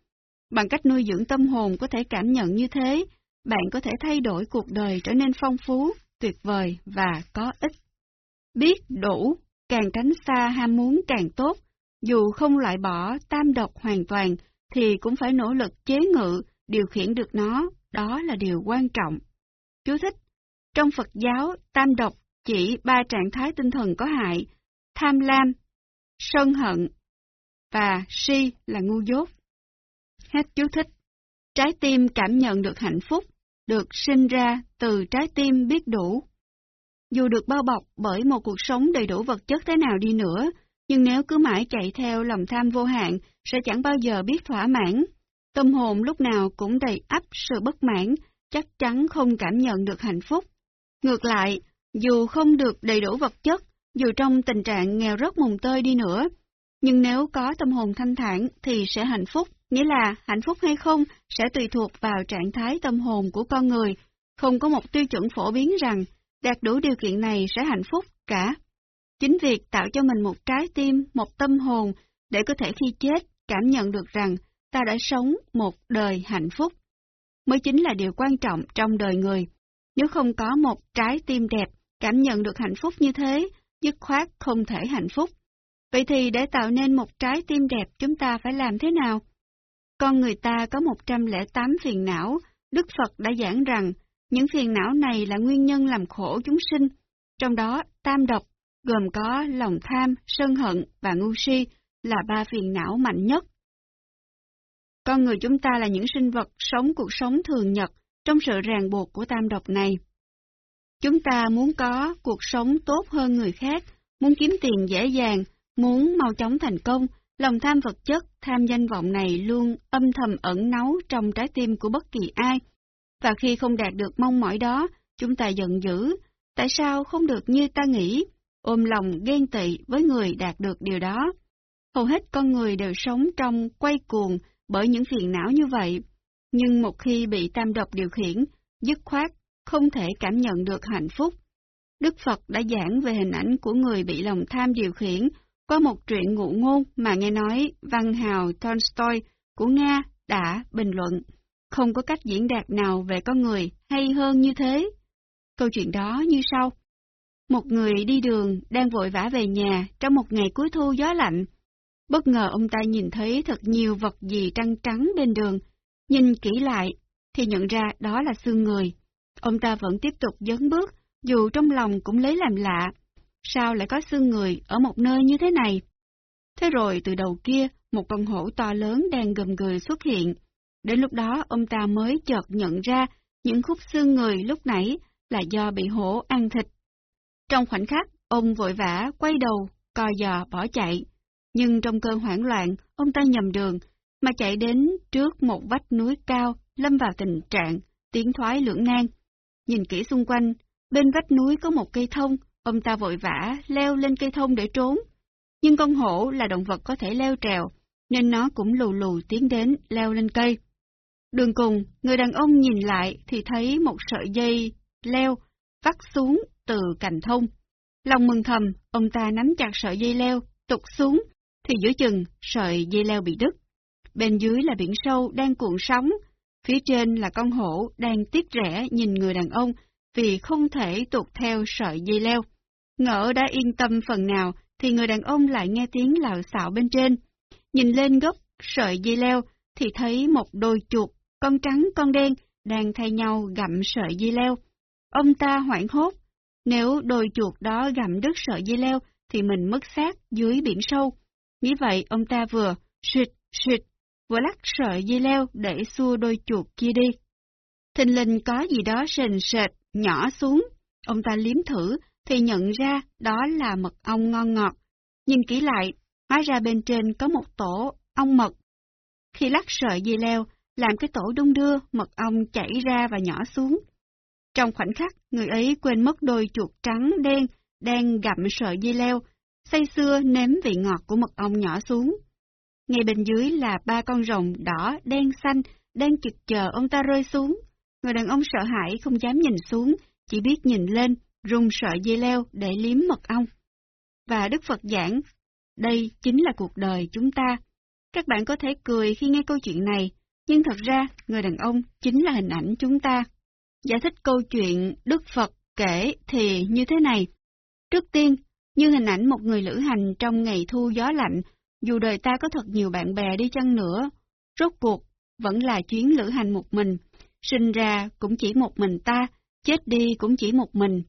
Bằng cách nuôi dưỡng tâm hồn có thể cảm nhận như thế, bạn có thể thay đổi cuộc đời trở nên phong phú, tuyệt vời và có ích. Biết đủ, càng tránh xa ham muốn càng tốt, dù không loại bỏ tam độc hoàn toàn, thì cũng phải nỗ lực chế ngự, điều khiển được nó, đó là điều quan trọng. Chú thích, trong Phật giáo, tam độc chỉ ba trạng thái tinh thần có hại, tham lam, sân hận và si là ngu dốt. Hết chú thích. Trái tim cảm nhận được hạnh phúc, được sinh ra từ trái tim biết đủ. Dù được bao bọc bởi một cuộc sống đầy đủ vật chất thế nào đi nữa, nhưng nếu cứ mãi chạy theo lòng tham vô hạn, sẽ chẳng bao giờ biết thỏa mãn. Tâm hồn lúc nào cũng đầy ắp sự bất mãn, chắc chắn không cảm nhận được hạnh phúc. Ngược lại, dù không được đầy đủ vật chất, dù trong tình trạng nghèo rớt mùng tơi đi nữa, nhưng nếu có tâm hồn thanh thản thì sẽ hạnh phúc, nghĩa là hạnh phúc hay không sẽ tùy thuộc vào trạng thái tâm hồn của con người, không có một tiêu chuẩn phổ biến rằng đạt đủ điều kiện này sẽ hạnh phúc cả. Chính việc tạo cho mình một trái tim, một tâm hồn để có thể khi chết cảm nhận được rằng ta đã sống một đời hạnh phúc, mới chính là điều quan trọng trong đời người. Nếu không có một trái tim đẹp, cảm nhận được hạnh phúc như thế, dứt khoát không thể hạnh phúc. Vậy thì để tạo nên một trái tim đẹp chúng ta phải làm thế nào? Con người ta có 108 phiền não, Đức Phật đã giảng rằng những phiền não này là nguyên nhân làm khổ chúng sinh, trong đó tam độc, gồm có lòng tham, sân hận và ngu si, là ba phiền não mạnh nhất. Con người chúng ta là những sinh vật sống cuộc sống thường nhật trong sự ràng buộc của tam độc này. Chúng ta muốn có cuộc sống tốt hơn người khác, muốn kiếm tiền dễ dàng, muốn mau chóng thành công, lòng tham vật chất, tham danh vọng này luôn âm thầm ẩn náu trong trái tim của bất kỳ ai. Và khi không đạt được mong mỏi đó, chúng ta giận dữ. Tại sao không được như ta nghĩ? Ôm lòng ghen tị với người đạt được điều đó. Hầu hết con người đều sống trong quay cuồng bởi những phiền não như vậy. Nhưng một khi bị tam độc điều khiển, dứt khoát, không thể cảm nhận được hạnh phúc. Đức Phật đã giảng về hình ảnh của người bị lòng tham điều khiển qua một truyện ngụ ngôn mà nghe nói văn hào Tolstoy của Nga đã bình luận. Không có cách diễn đạt nào về con người hay hơn như thế. Câu chuyện đó như sau. Một người đi đường đang vội vã về nhà trong một ngày cuối thu gió lạnh. Bất ngờ ông ta nhìn thấy thật nhiều vật gì trăng trắng bên đường. Nhìn kỹ lại thì nhận ra đó là xương người. Ông ta vẫn tiếp tục dấn bước, dù trong lòng cũng lấy làm lạ. Sao lại có xương người ở một nơi như thế này? Thế rồi từ đầu kia, một con hổ to lớn đang gầm gừ xuất hiện. Đến lúc đó ông ta mới chợt nhận ra Những khúc xương người lúc nãy là do bị hổ ăn thịt. Trong khoảnh khắc, ông vội vã quay đầu, co giò bỏ chạy. Nhưng trong cơn hoảng loạn, ông ta nhầm đường, mà chạy đến trước một vách núi cao, lâm vào tình trạng tiến thoái lưỡng nan. Nhìn kỹ xung quanh, bên vách núi có một cây thông, ông ta vội vã leo lên cây thông để trốn. Nhưng con hổ là động vật có thể leo trèo, nên nó cũng lù lù tiến đến leo lên cây. Đường cùng, người đàn ông nhìn lại thì thấy một sợi dây leo vắt xuống từ cành thông. Lòng mừng thầm, ông ta nắm chặt sợi dây leo, tụt xuống, thì giữa chừng sợi dây leo bị đứt. Bên dưới là biển sâu đang cuộn sóng, phía trên là con hổ đang tiếc rẻ nhìn người đàn ông vì không thể tụt theo sợi dây leo. Ngỡ đã yên tâm phần nào thì người đàn ông lại nghe tiếng lạo xạo bên trên. Nhìn lên gốc sợi dây leo thì thấy một đôi chuột, con trắng con đen, đang thay nhau gặm sợi dây leo. Ông ta hoảng hốt, nếu đôi chuột đó gặm đứt sợi dây leo thì mình mất xác dưới biển sâu. Nghĩ vậy ông ta vừa suyệt suyệt vừa lắc sợi dây leo để xua đôi chuột kia đi. Thình lình có gì đó sền sệt, nhỏ xuống. Ông ta liếm thử thì nhận ra đó là mật ong ngon ngọt. Nhìn kỹ lại, hóa ra bên trên có một tổ ong mật. Khi lắc sợi dây leo, làm cái tổ đung đưa, mật ong chảy ra và nhỏ xuống. Trong khoảnh khắc, người ấy quên mất đôi chuột trắng đen đang gặm sợi dây leo, say xưa nếm vị ngọt của mật ong nhỏ xuống. Ngay bên dưới là ba con rồng đỏ, đen, xanh, đang chực chờ ông ta rơi xuống. Người đàn ông sợ hãi không dám nhìn xuống, chỉ biết nhìn lên, rung sợi dây leo để liếm mật ong. Và Đức Phật giảng, đây chính là cuộc đời chúng ta. Các bạn có thể cười khi nghe câu chuyện này, nhưng thật ra người đàn ông chính là hình ảnh chúng ta. Giải thích câu chuyện Đức Phật kể thì như thế này. Trước tiên, như hình ảnh một người lữ hành trong ngày thu gió lạnh, dù đời ta có thật nhiều bạn bè đi chăng nữa, rốt cuộc vẫn là chuyến lữ hành một mình, sinh ra cũng chỉ một mình ta, chết đi cũng chỉ một mình.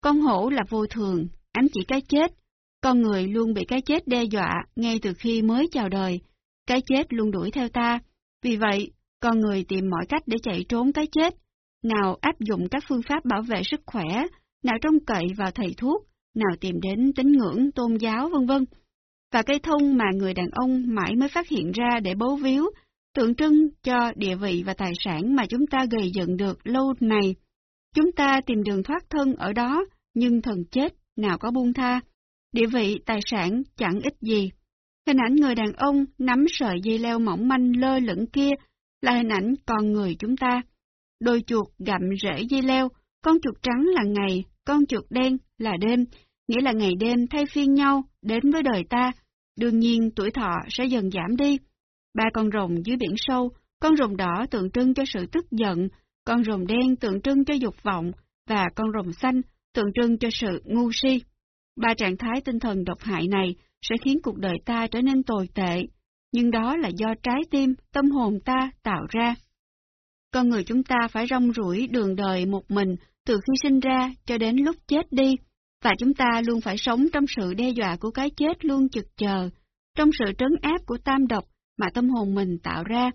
Con hổ là vô thường, ám chỉ cái chết, con người luôn bị cái chết đe dọa ngay từ khi mới chào đời, cái chết luôn đuổi theo ta, vì vậy con người tìm mọi cách để chạy trốn cái chết, nào áp dụng các phương pháp bảo vệ sức khỏe, nào trông cậy vào thầy thuốc, nào tìm đến tín ngưỡng, tôn giáo, vân vân. Và cây thông mà người đàn ông mãi mới phát hiện ra để bấu víu, tượng trưng cho địa vị và tài sản mà chúng ta gầy dựng được lâu này. Chúng ta tìm đường thoát thân ở đó, nhưng thần chết nào có buông tha. Địa vị, tài sản chẳng ít gì. Hình ảnh người đàn ông nắm sợi dây leo mỏng manh lơ lửng kia là hình ảnh con người chúng ta. Đôi chuột gặm rễ dây leo, con chuột trắng là ngày, con chuột đen là đêm, nghĩa là ngày đêm thay phiên nhau đến với đời ta. Đương nhiên tuổi thọ sẽ dần giảm đi. Ba con rồng dưới biển sâu, con rồng đỏ tượng trưng cho sự tức giận, con rồng đen tượng trưng cho dục vọng, và con rồng xanh tượng trưng cho sự ngu si. Ba trạng thái tinh thần độc hại này sẽ khiến cuộc đời ta trở nên tồi tệ, nhưng đó là do trái tim, tâm hồn ta tạo ra. Con người chúng ta phải rong ruổi đường đời một mình từ khi sinh ra cho đến lúc chết đi, và chúng ta luôn phải sống trong sự đe dọa của cái chết luôn chực chờ, trong sự trấn áp của tam độc mà tâm hồn mình tạo ra.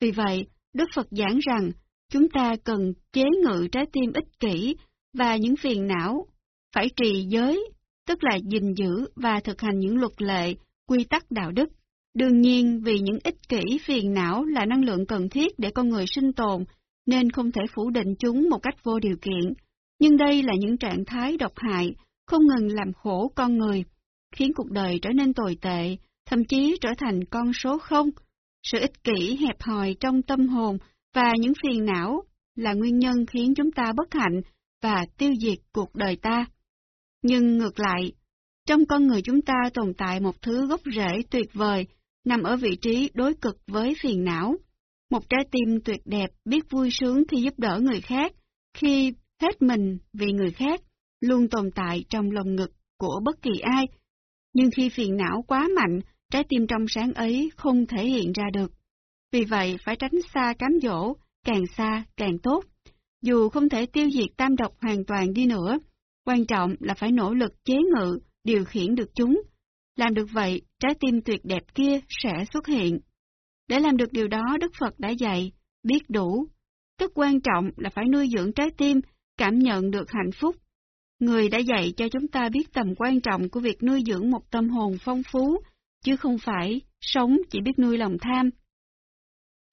Vì vậy, Đức Phật giảng rằng chúng ta cần chế ngự trái tim ích kỷ và những phiền não, phải trì giới, tức là gìn giữ và thực hành những luật lệ, quy tắc đạo đức. Đương nhiên vì những ích kỷ phiền não là năng lượng cần thiết để con người sinh tồn, nên không thể phủ định chúng một cách vô điều kiện. Nhưng đây là những trạng thái độc hại, không ngừng làm khổ con người, khiến cuộc đời trở nên tồi tệ, thậm chí trở thành con số không. Sự ích kỷ hẹp hòi trong tâm hồn và những phiền não là nguyên nhân khiến chúng ta bất hạnh và tiêu diệt cuộc đời ta. Nhưng ngược lại, trong con người chúng ta tồn tại một thứ gốc rễ tuyệt vời, nằm ở vị trí đối cực với phiền não. Một trái tim tuyệt đẹp, biết vui sướng khi giúp đỡ người khác, khi hết mình vì người khác, luôn tồn tại trong lòng ngực của bất kỳ ai. Nhưng khi phiền não quá mạnh, trái tim trong sáng ấy không thể hiện ra được. Vì vậy phải tránh xa cám dỗ, càng xa càng tốt. Dù không thể tiêu diệt tam độc hoàn toàn đi nữa, quan trọng là phải nỗ lực chế ngự, điều khiển được chúng. Làm được vậy, trái tim tuyệt đẹp kia sẽ xuất hiện. Để làm được điều đó, Đức Phật đã dạy, biết đủ. Tức quan trọng là phải nuôi dưỡng trái tim, cảm nhận được hạnh phúc. Người đã dạy cho chúng ta biết tầm quan trọng của việc nuôi dưỡng một tâm hồn phong phú, chứ không phải sống chỉ biết nuôi lòng tham.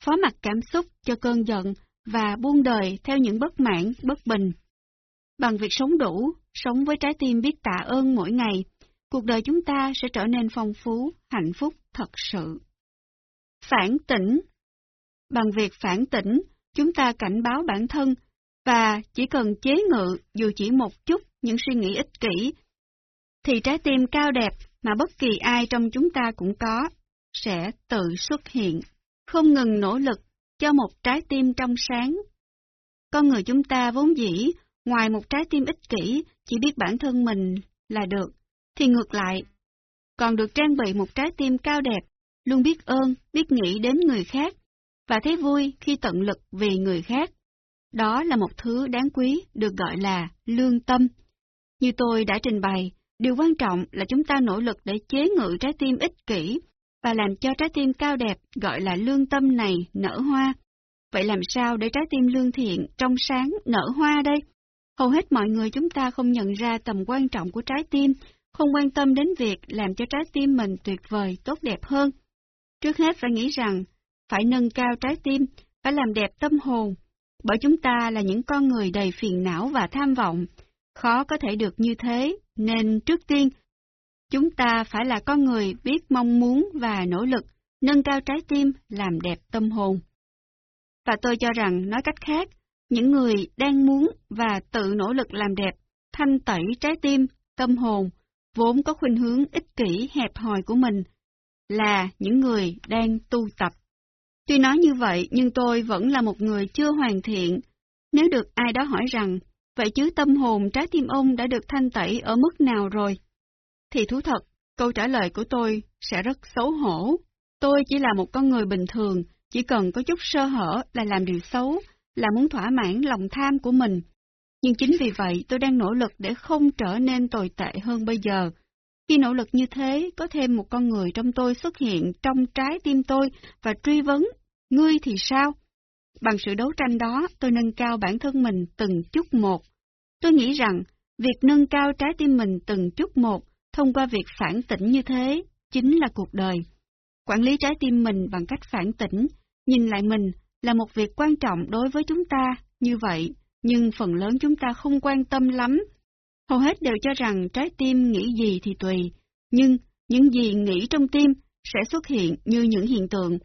Phó mặt cảm xúc cho cơn giận và buông đời theo những bất mãn, bất bình. Bằng việc sống đủ, sống với trái tim biết tạ ơn mỗi ngày, cuộc đời chúng ta sẽ trở nên phong phú, hạnh phúc thật sự. Phản tỉnh Bằng việc phản tỉnh, chúng ta cảnh báo bản thân và chỉ cần chế ngự dù chỉ một chút những suy nghĩ ích kỷ, thì trái tim cao đẹp mà bất kỳ ai trong chúng ta cũng có, sẽ tự xuất hiện, không ngừng nỗ lực cho một trái tim trong sáng. Con người chúng ta vốn dĩ, ngoài một trái tim ích kỷ, chỉ biết bản thân mình là được, thì ngược lại, còn được trang bị một trái tim cao đẹp, luôn biết ơn, biết nghĩ đến người khác, và thấy vui khi tận lực vì người khác. Đó là một thứ đáng quý được gọi là lương tâm. Như tôi đã trình bày, điều quan trọng là chúng ta nỗ lực để chế ngự trái tim ích kỷ và làm cho trái tim cao đẹp gọi là lương tâm này nở hoa. Vậy làm sao để trái tim lương thiện, trong sáng, nở hoa đây? Hầu hết mọi người chúng ta không nhận ra tầm quan trọng của trái tim, không quan tâm đến việc làm cho trái tim mình tuyệt vời, tốt đẹp hơn. Trước hết phải nghĩ rằng, phải nâng cao trái tim, phải làm đẹp tâm hồn, bởi chúng ta là những con người đầy phiền não và tham vọng, khó có thể được như thế, nên trước tiên, chúng ta phải là con người biết mong muốn và nỗ lực, nâng cao trái tim, làm đẹp tâm hồn. Và tôi cho rằng, nói cách khác, những người đang muốn và tự nỗ lực làm đẹp, thanh tẩy trái tim, tâm hồn, vốn có khuynh hướng ích kỷ hẹp hòi của mình, là những người đang tu tập. Tuy nói như vậy, nhưng tôi vẫn là một người chưa hoàn thiện. Nếu được ai đó hỏi rằng, vậy chứ tâm hồn trái tim ông đã được thanh tẩy ở mức nào rồi? Thì thú thật, câu trả lời của tôi sẽ rất xấu hổ. Tôi chỉ là một con người bình thường, chỉ cần có chút sơ hở là làm điều xấu, là muốn thỏa mãn lòng tham của mình. Nhưng chính vì vậy tôi đang nỗ lực để không trở nên tồi tệ hơn bây giờ. Khi nỗ lực như thế, có thêm một con người trong tôi xuất hiện trong trái tim tôi và truy vấn, ngươi thì sao? Bằng sự đấu tranh đó, tôi nâng cao bản thân mình từng chút một. Tôi nghĩ rằng, việc nâng cao trái tim mình từng chút một, thông qua việc phản tỉnh như thế, chính là cuộc đời. Quản lý trái tim mình bằng cách phản tỉnh, nhìn lại mình là một việc quan trọng đối với chúng ta, như vậy, nhưng phần lớn chúng ta không quan tâm lắm. Hầu hết đều cho rằng trái tim nghĩ gì thì tùy, nhưng những gì nghĩ trong tim sẽ xuất hiện như những hiện tượng.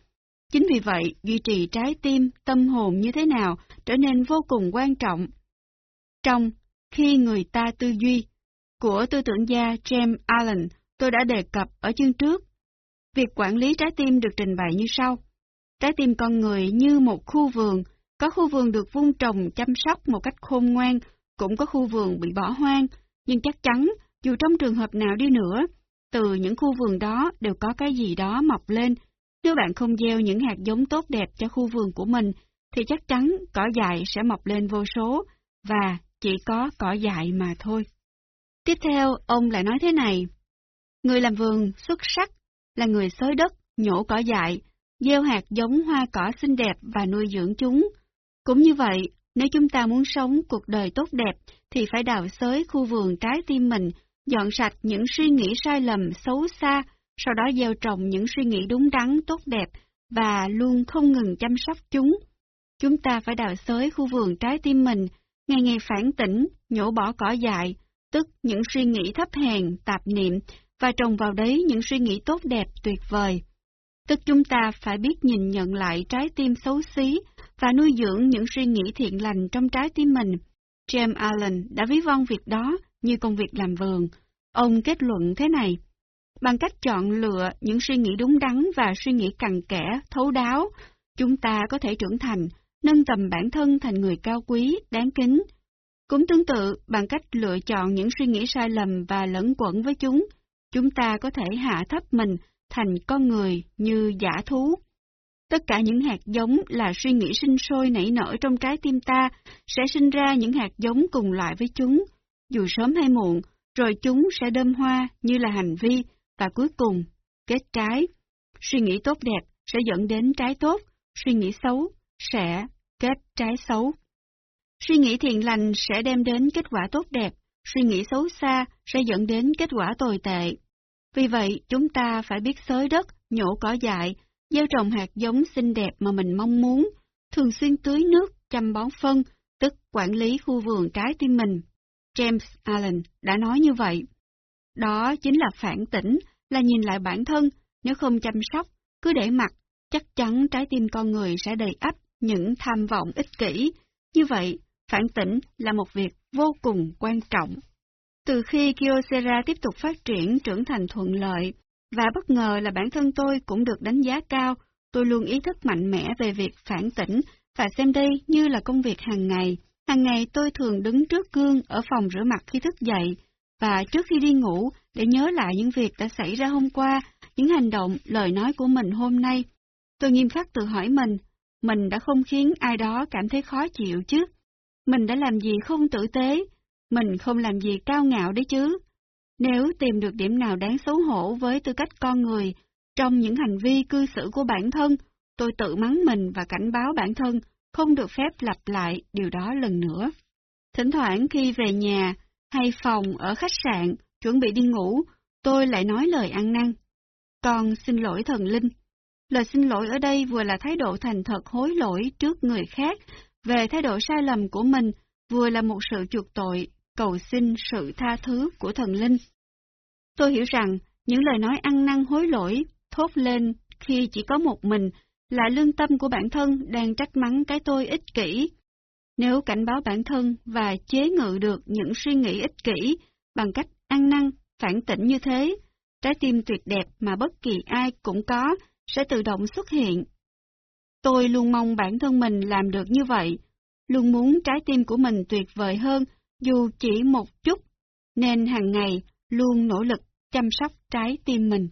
Chính vì vậy, duy trì trái tim, tâm hồn như thế nào trở nên vô cùng quan trọng. Trong Khi người ta tư duy của tư tưởng gia James Allen, tôi đã đề cập ở chương trước. Việc quản lý trái tim được trình bày như sau. Trái tim con người như một khu vườn, có khu vườn được vun trồng chăm sóc một cách khôn ngoan, cũng có khu vườn bị bỏ hoang, nhưng chắc chắn, dù trong trường hợp nào đi nữa, từ những khu vườn đó đều có cái gì đó mọc lên. Nếu bạn không gieo những hạt giống tốt đẹp cho khu vườn của mình, thì chắc chắn cỏ dại sẽ mọc lên vô số, và chỉ có cỏ dại mà thôi. Tiếp theo, ông lại nói thế này. Người làm vườn xuất sắc là người xới đất, nhổ cỏ dại, gieo hạt giống hoa cỏ xinh đẹp và nuôi dưỡng chúng. Cũng như vậy, nếu chúng ta muốn sống cuộc đời tốt đẹp, thì phải đào xới khu vườn trái tim mình, dọn sạch những suy nghĩ sai lầm, xấu xa, sau đó gieo trồng những suy nghĩ đúng đắn, tốt đẹp, và luôn không ngừng chăm sóc chúng. Chúng ta phải đào xới khu vườn trái tim mình, ngày ngày phản tỉnh, nhổ bỏ cỏ dại, tức những suy nghĩ thấp hèn, tạp niệm, và trồng vào đấy những suy nghĩ tốt đẹp, tuyệt vời. Tức chúng ta phải biết nhìn nhận lại trái tim xấu xí và nuôi dưỡng những suy nghĩ thiện lành trong trái tim mình. James Allen đã ví von việc đó như công việc làm vườn. Ông kết luận thế này. Bằng cách chọn lựa những suy nghĩ đúng đắn và suy nghĩ cằn kẽ, thấu đáo, chúng ta có thể trưởng thành, nâng tầm bản thân thành người cao quý, đáng kính. Cũng tương tự, bằng cách lựa chọn những suy nghĩ sai lầm và lẫn quẩn với chúng, chúng ta có thể hạ thấp mình thành con người như giả thú. Tất cả những hạt giống là suy nghĩ sinh sôi nảy nở trong trái tim ta sẽ sinh ra những hạt giống cùng loại với chúng, dù sớm hay muộn, rồi chúng sẽ đơm hoa như là hành vi và cuối cùng kết trái. Suy nghĩ tốt đẹp sẽ dẫn đến trái tốt, suy nghĩ xấu sẽ kết trái xấu. Suy nghĩ thiện lành sẽ đem đến kết quả tốt đẹp, suy nghĩ xấu xa sẽ dẫn đến kết quả tồi tệ. Vì vậy, chúng ta phải biết xới đất, nhổ cỏ dại, gieo trồng hạt giống xinh đẹp mà mình mong muốn, thường xuyên tưới nước, chăm bón phân, tức quản lý khu vườn trái tim mình. James Allen đã nói như vậy. Đó chính là phản tỉnh, là nhìn lại bản thân, nếu không chăm sóc, cứ để mặc, chắc chắn trái tim con người sẽ đầy ắp những tham vọng ích kỷ. Như vậy, phản tỉnh là một việc vô cùng quan trọng. Từ khi Kyocera tiếp tục phát triển trưởng thành thuận lợi, và bất ngờ là bản thân tôi cũng được đánh giá cao, tôi luôn ý thức mạnh mẽ về việc phản tỉnh và xem đây như là công việc hàng ngày. Hàng ngày tôi thường đứng trước gương ở phòng rửa mặt khi thức dậy, và trước khi đi ngủ để nhớ lại những việc đã xảy ra hôm qua, những hành động, lời nói của mình hôm nay. Tôi nghiêm khắc tự hỏi mình, mình đã không khiến ai đó cảm thấy khó chịu chứ? Mình đã làm gì không tử tế? Mình không làm gì cao ngạo đấy chứ? Nếu tìm được điểm nào đáng xấu hổ với tư cách con người, trong những hành vi cư xử của bản thân, tôi tự mắng mình và cảnh báo bản thân không được phép lặp lại điều đó lần nữa. Thỉnh thoảng khi về nhà hay phòng ở khách sạn, chuẩn bị đi ngủ, tôi lại nói lời ăn năn. Con xin lỗi thần linh. Lời xin lỗi ở đây vừa là thái độ thành thật hối lỗi trước người khác về thái độ sai lầm của mình, vừa là một sự chuộc tội, cầu xin sự tha thứ của thần linh. Tôi hiểu rằng những lời nói ăn năn hối lỗi thốt lên khi chỉ có một mình là lương tâm của bản thân đang trách mắng cái tôi ích kỷ. Nếu cảnh báo bản thân và chế ngự được những suy nghĩ ích kỷ bằng cách ăn năn, phản tỉnh như thế, trái tim tuyệt đẹp mà bất kỳ ai cũng có sẽ tự động xuất hiện. Tôi luôn mong bản thân mình làm được như vậy, luôn muốn trái tim của mình tuyệt vời hơn dù chỉ một chút, nên hàng ngày luôn nỗ lực chăm sóc trái tim mình.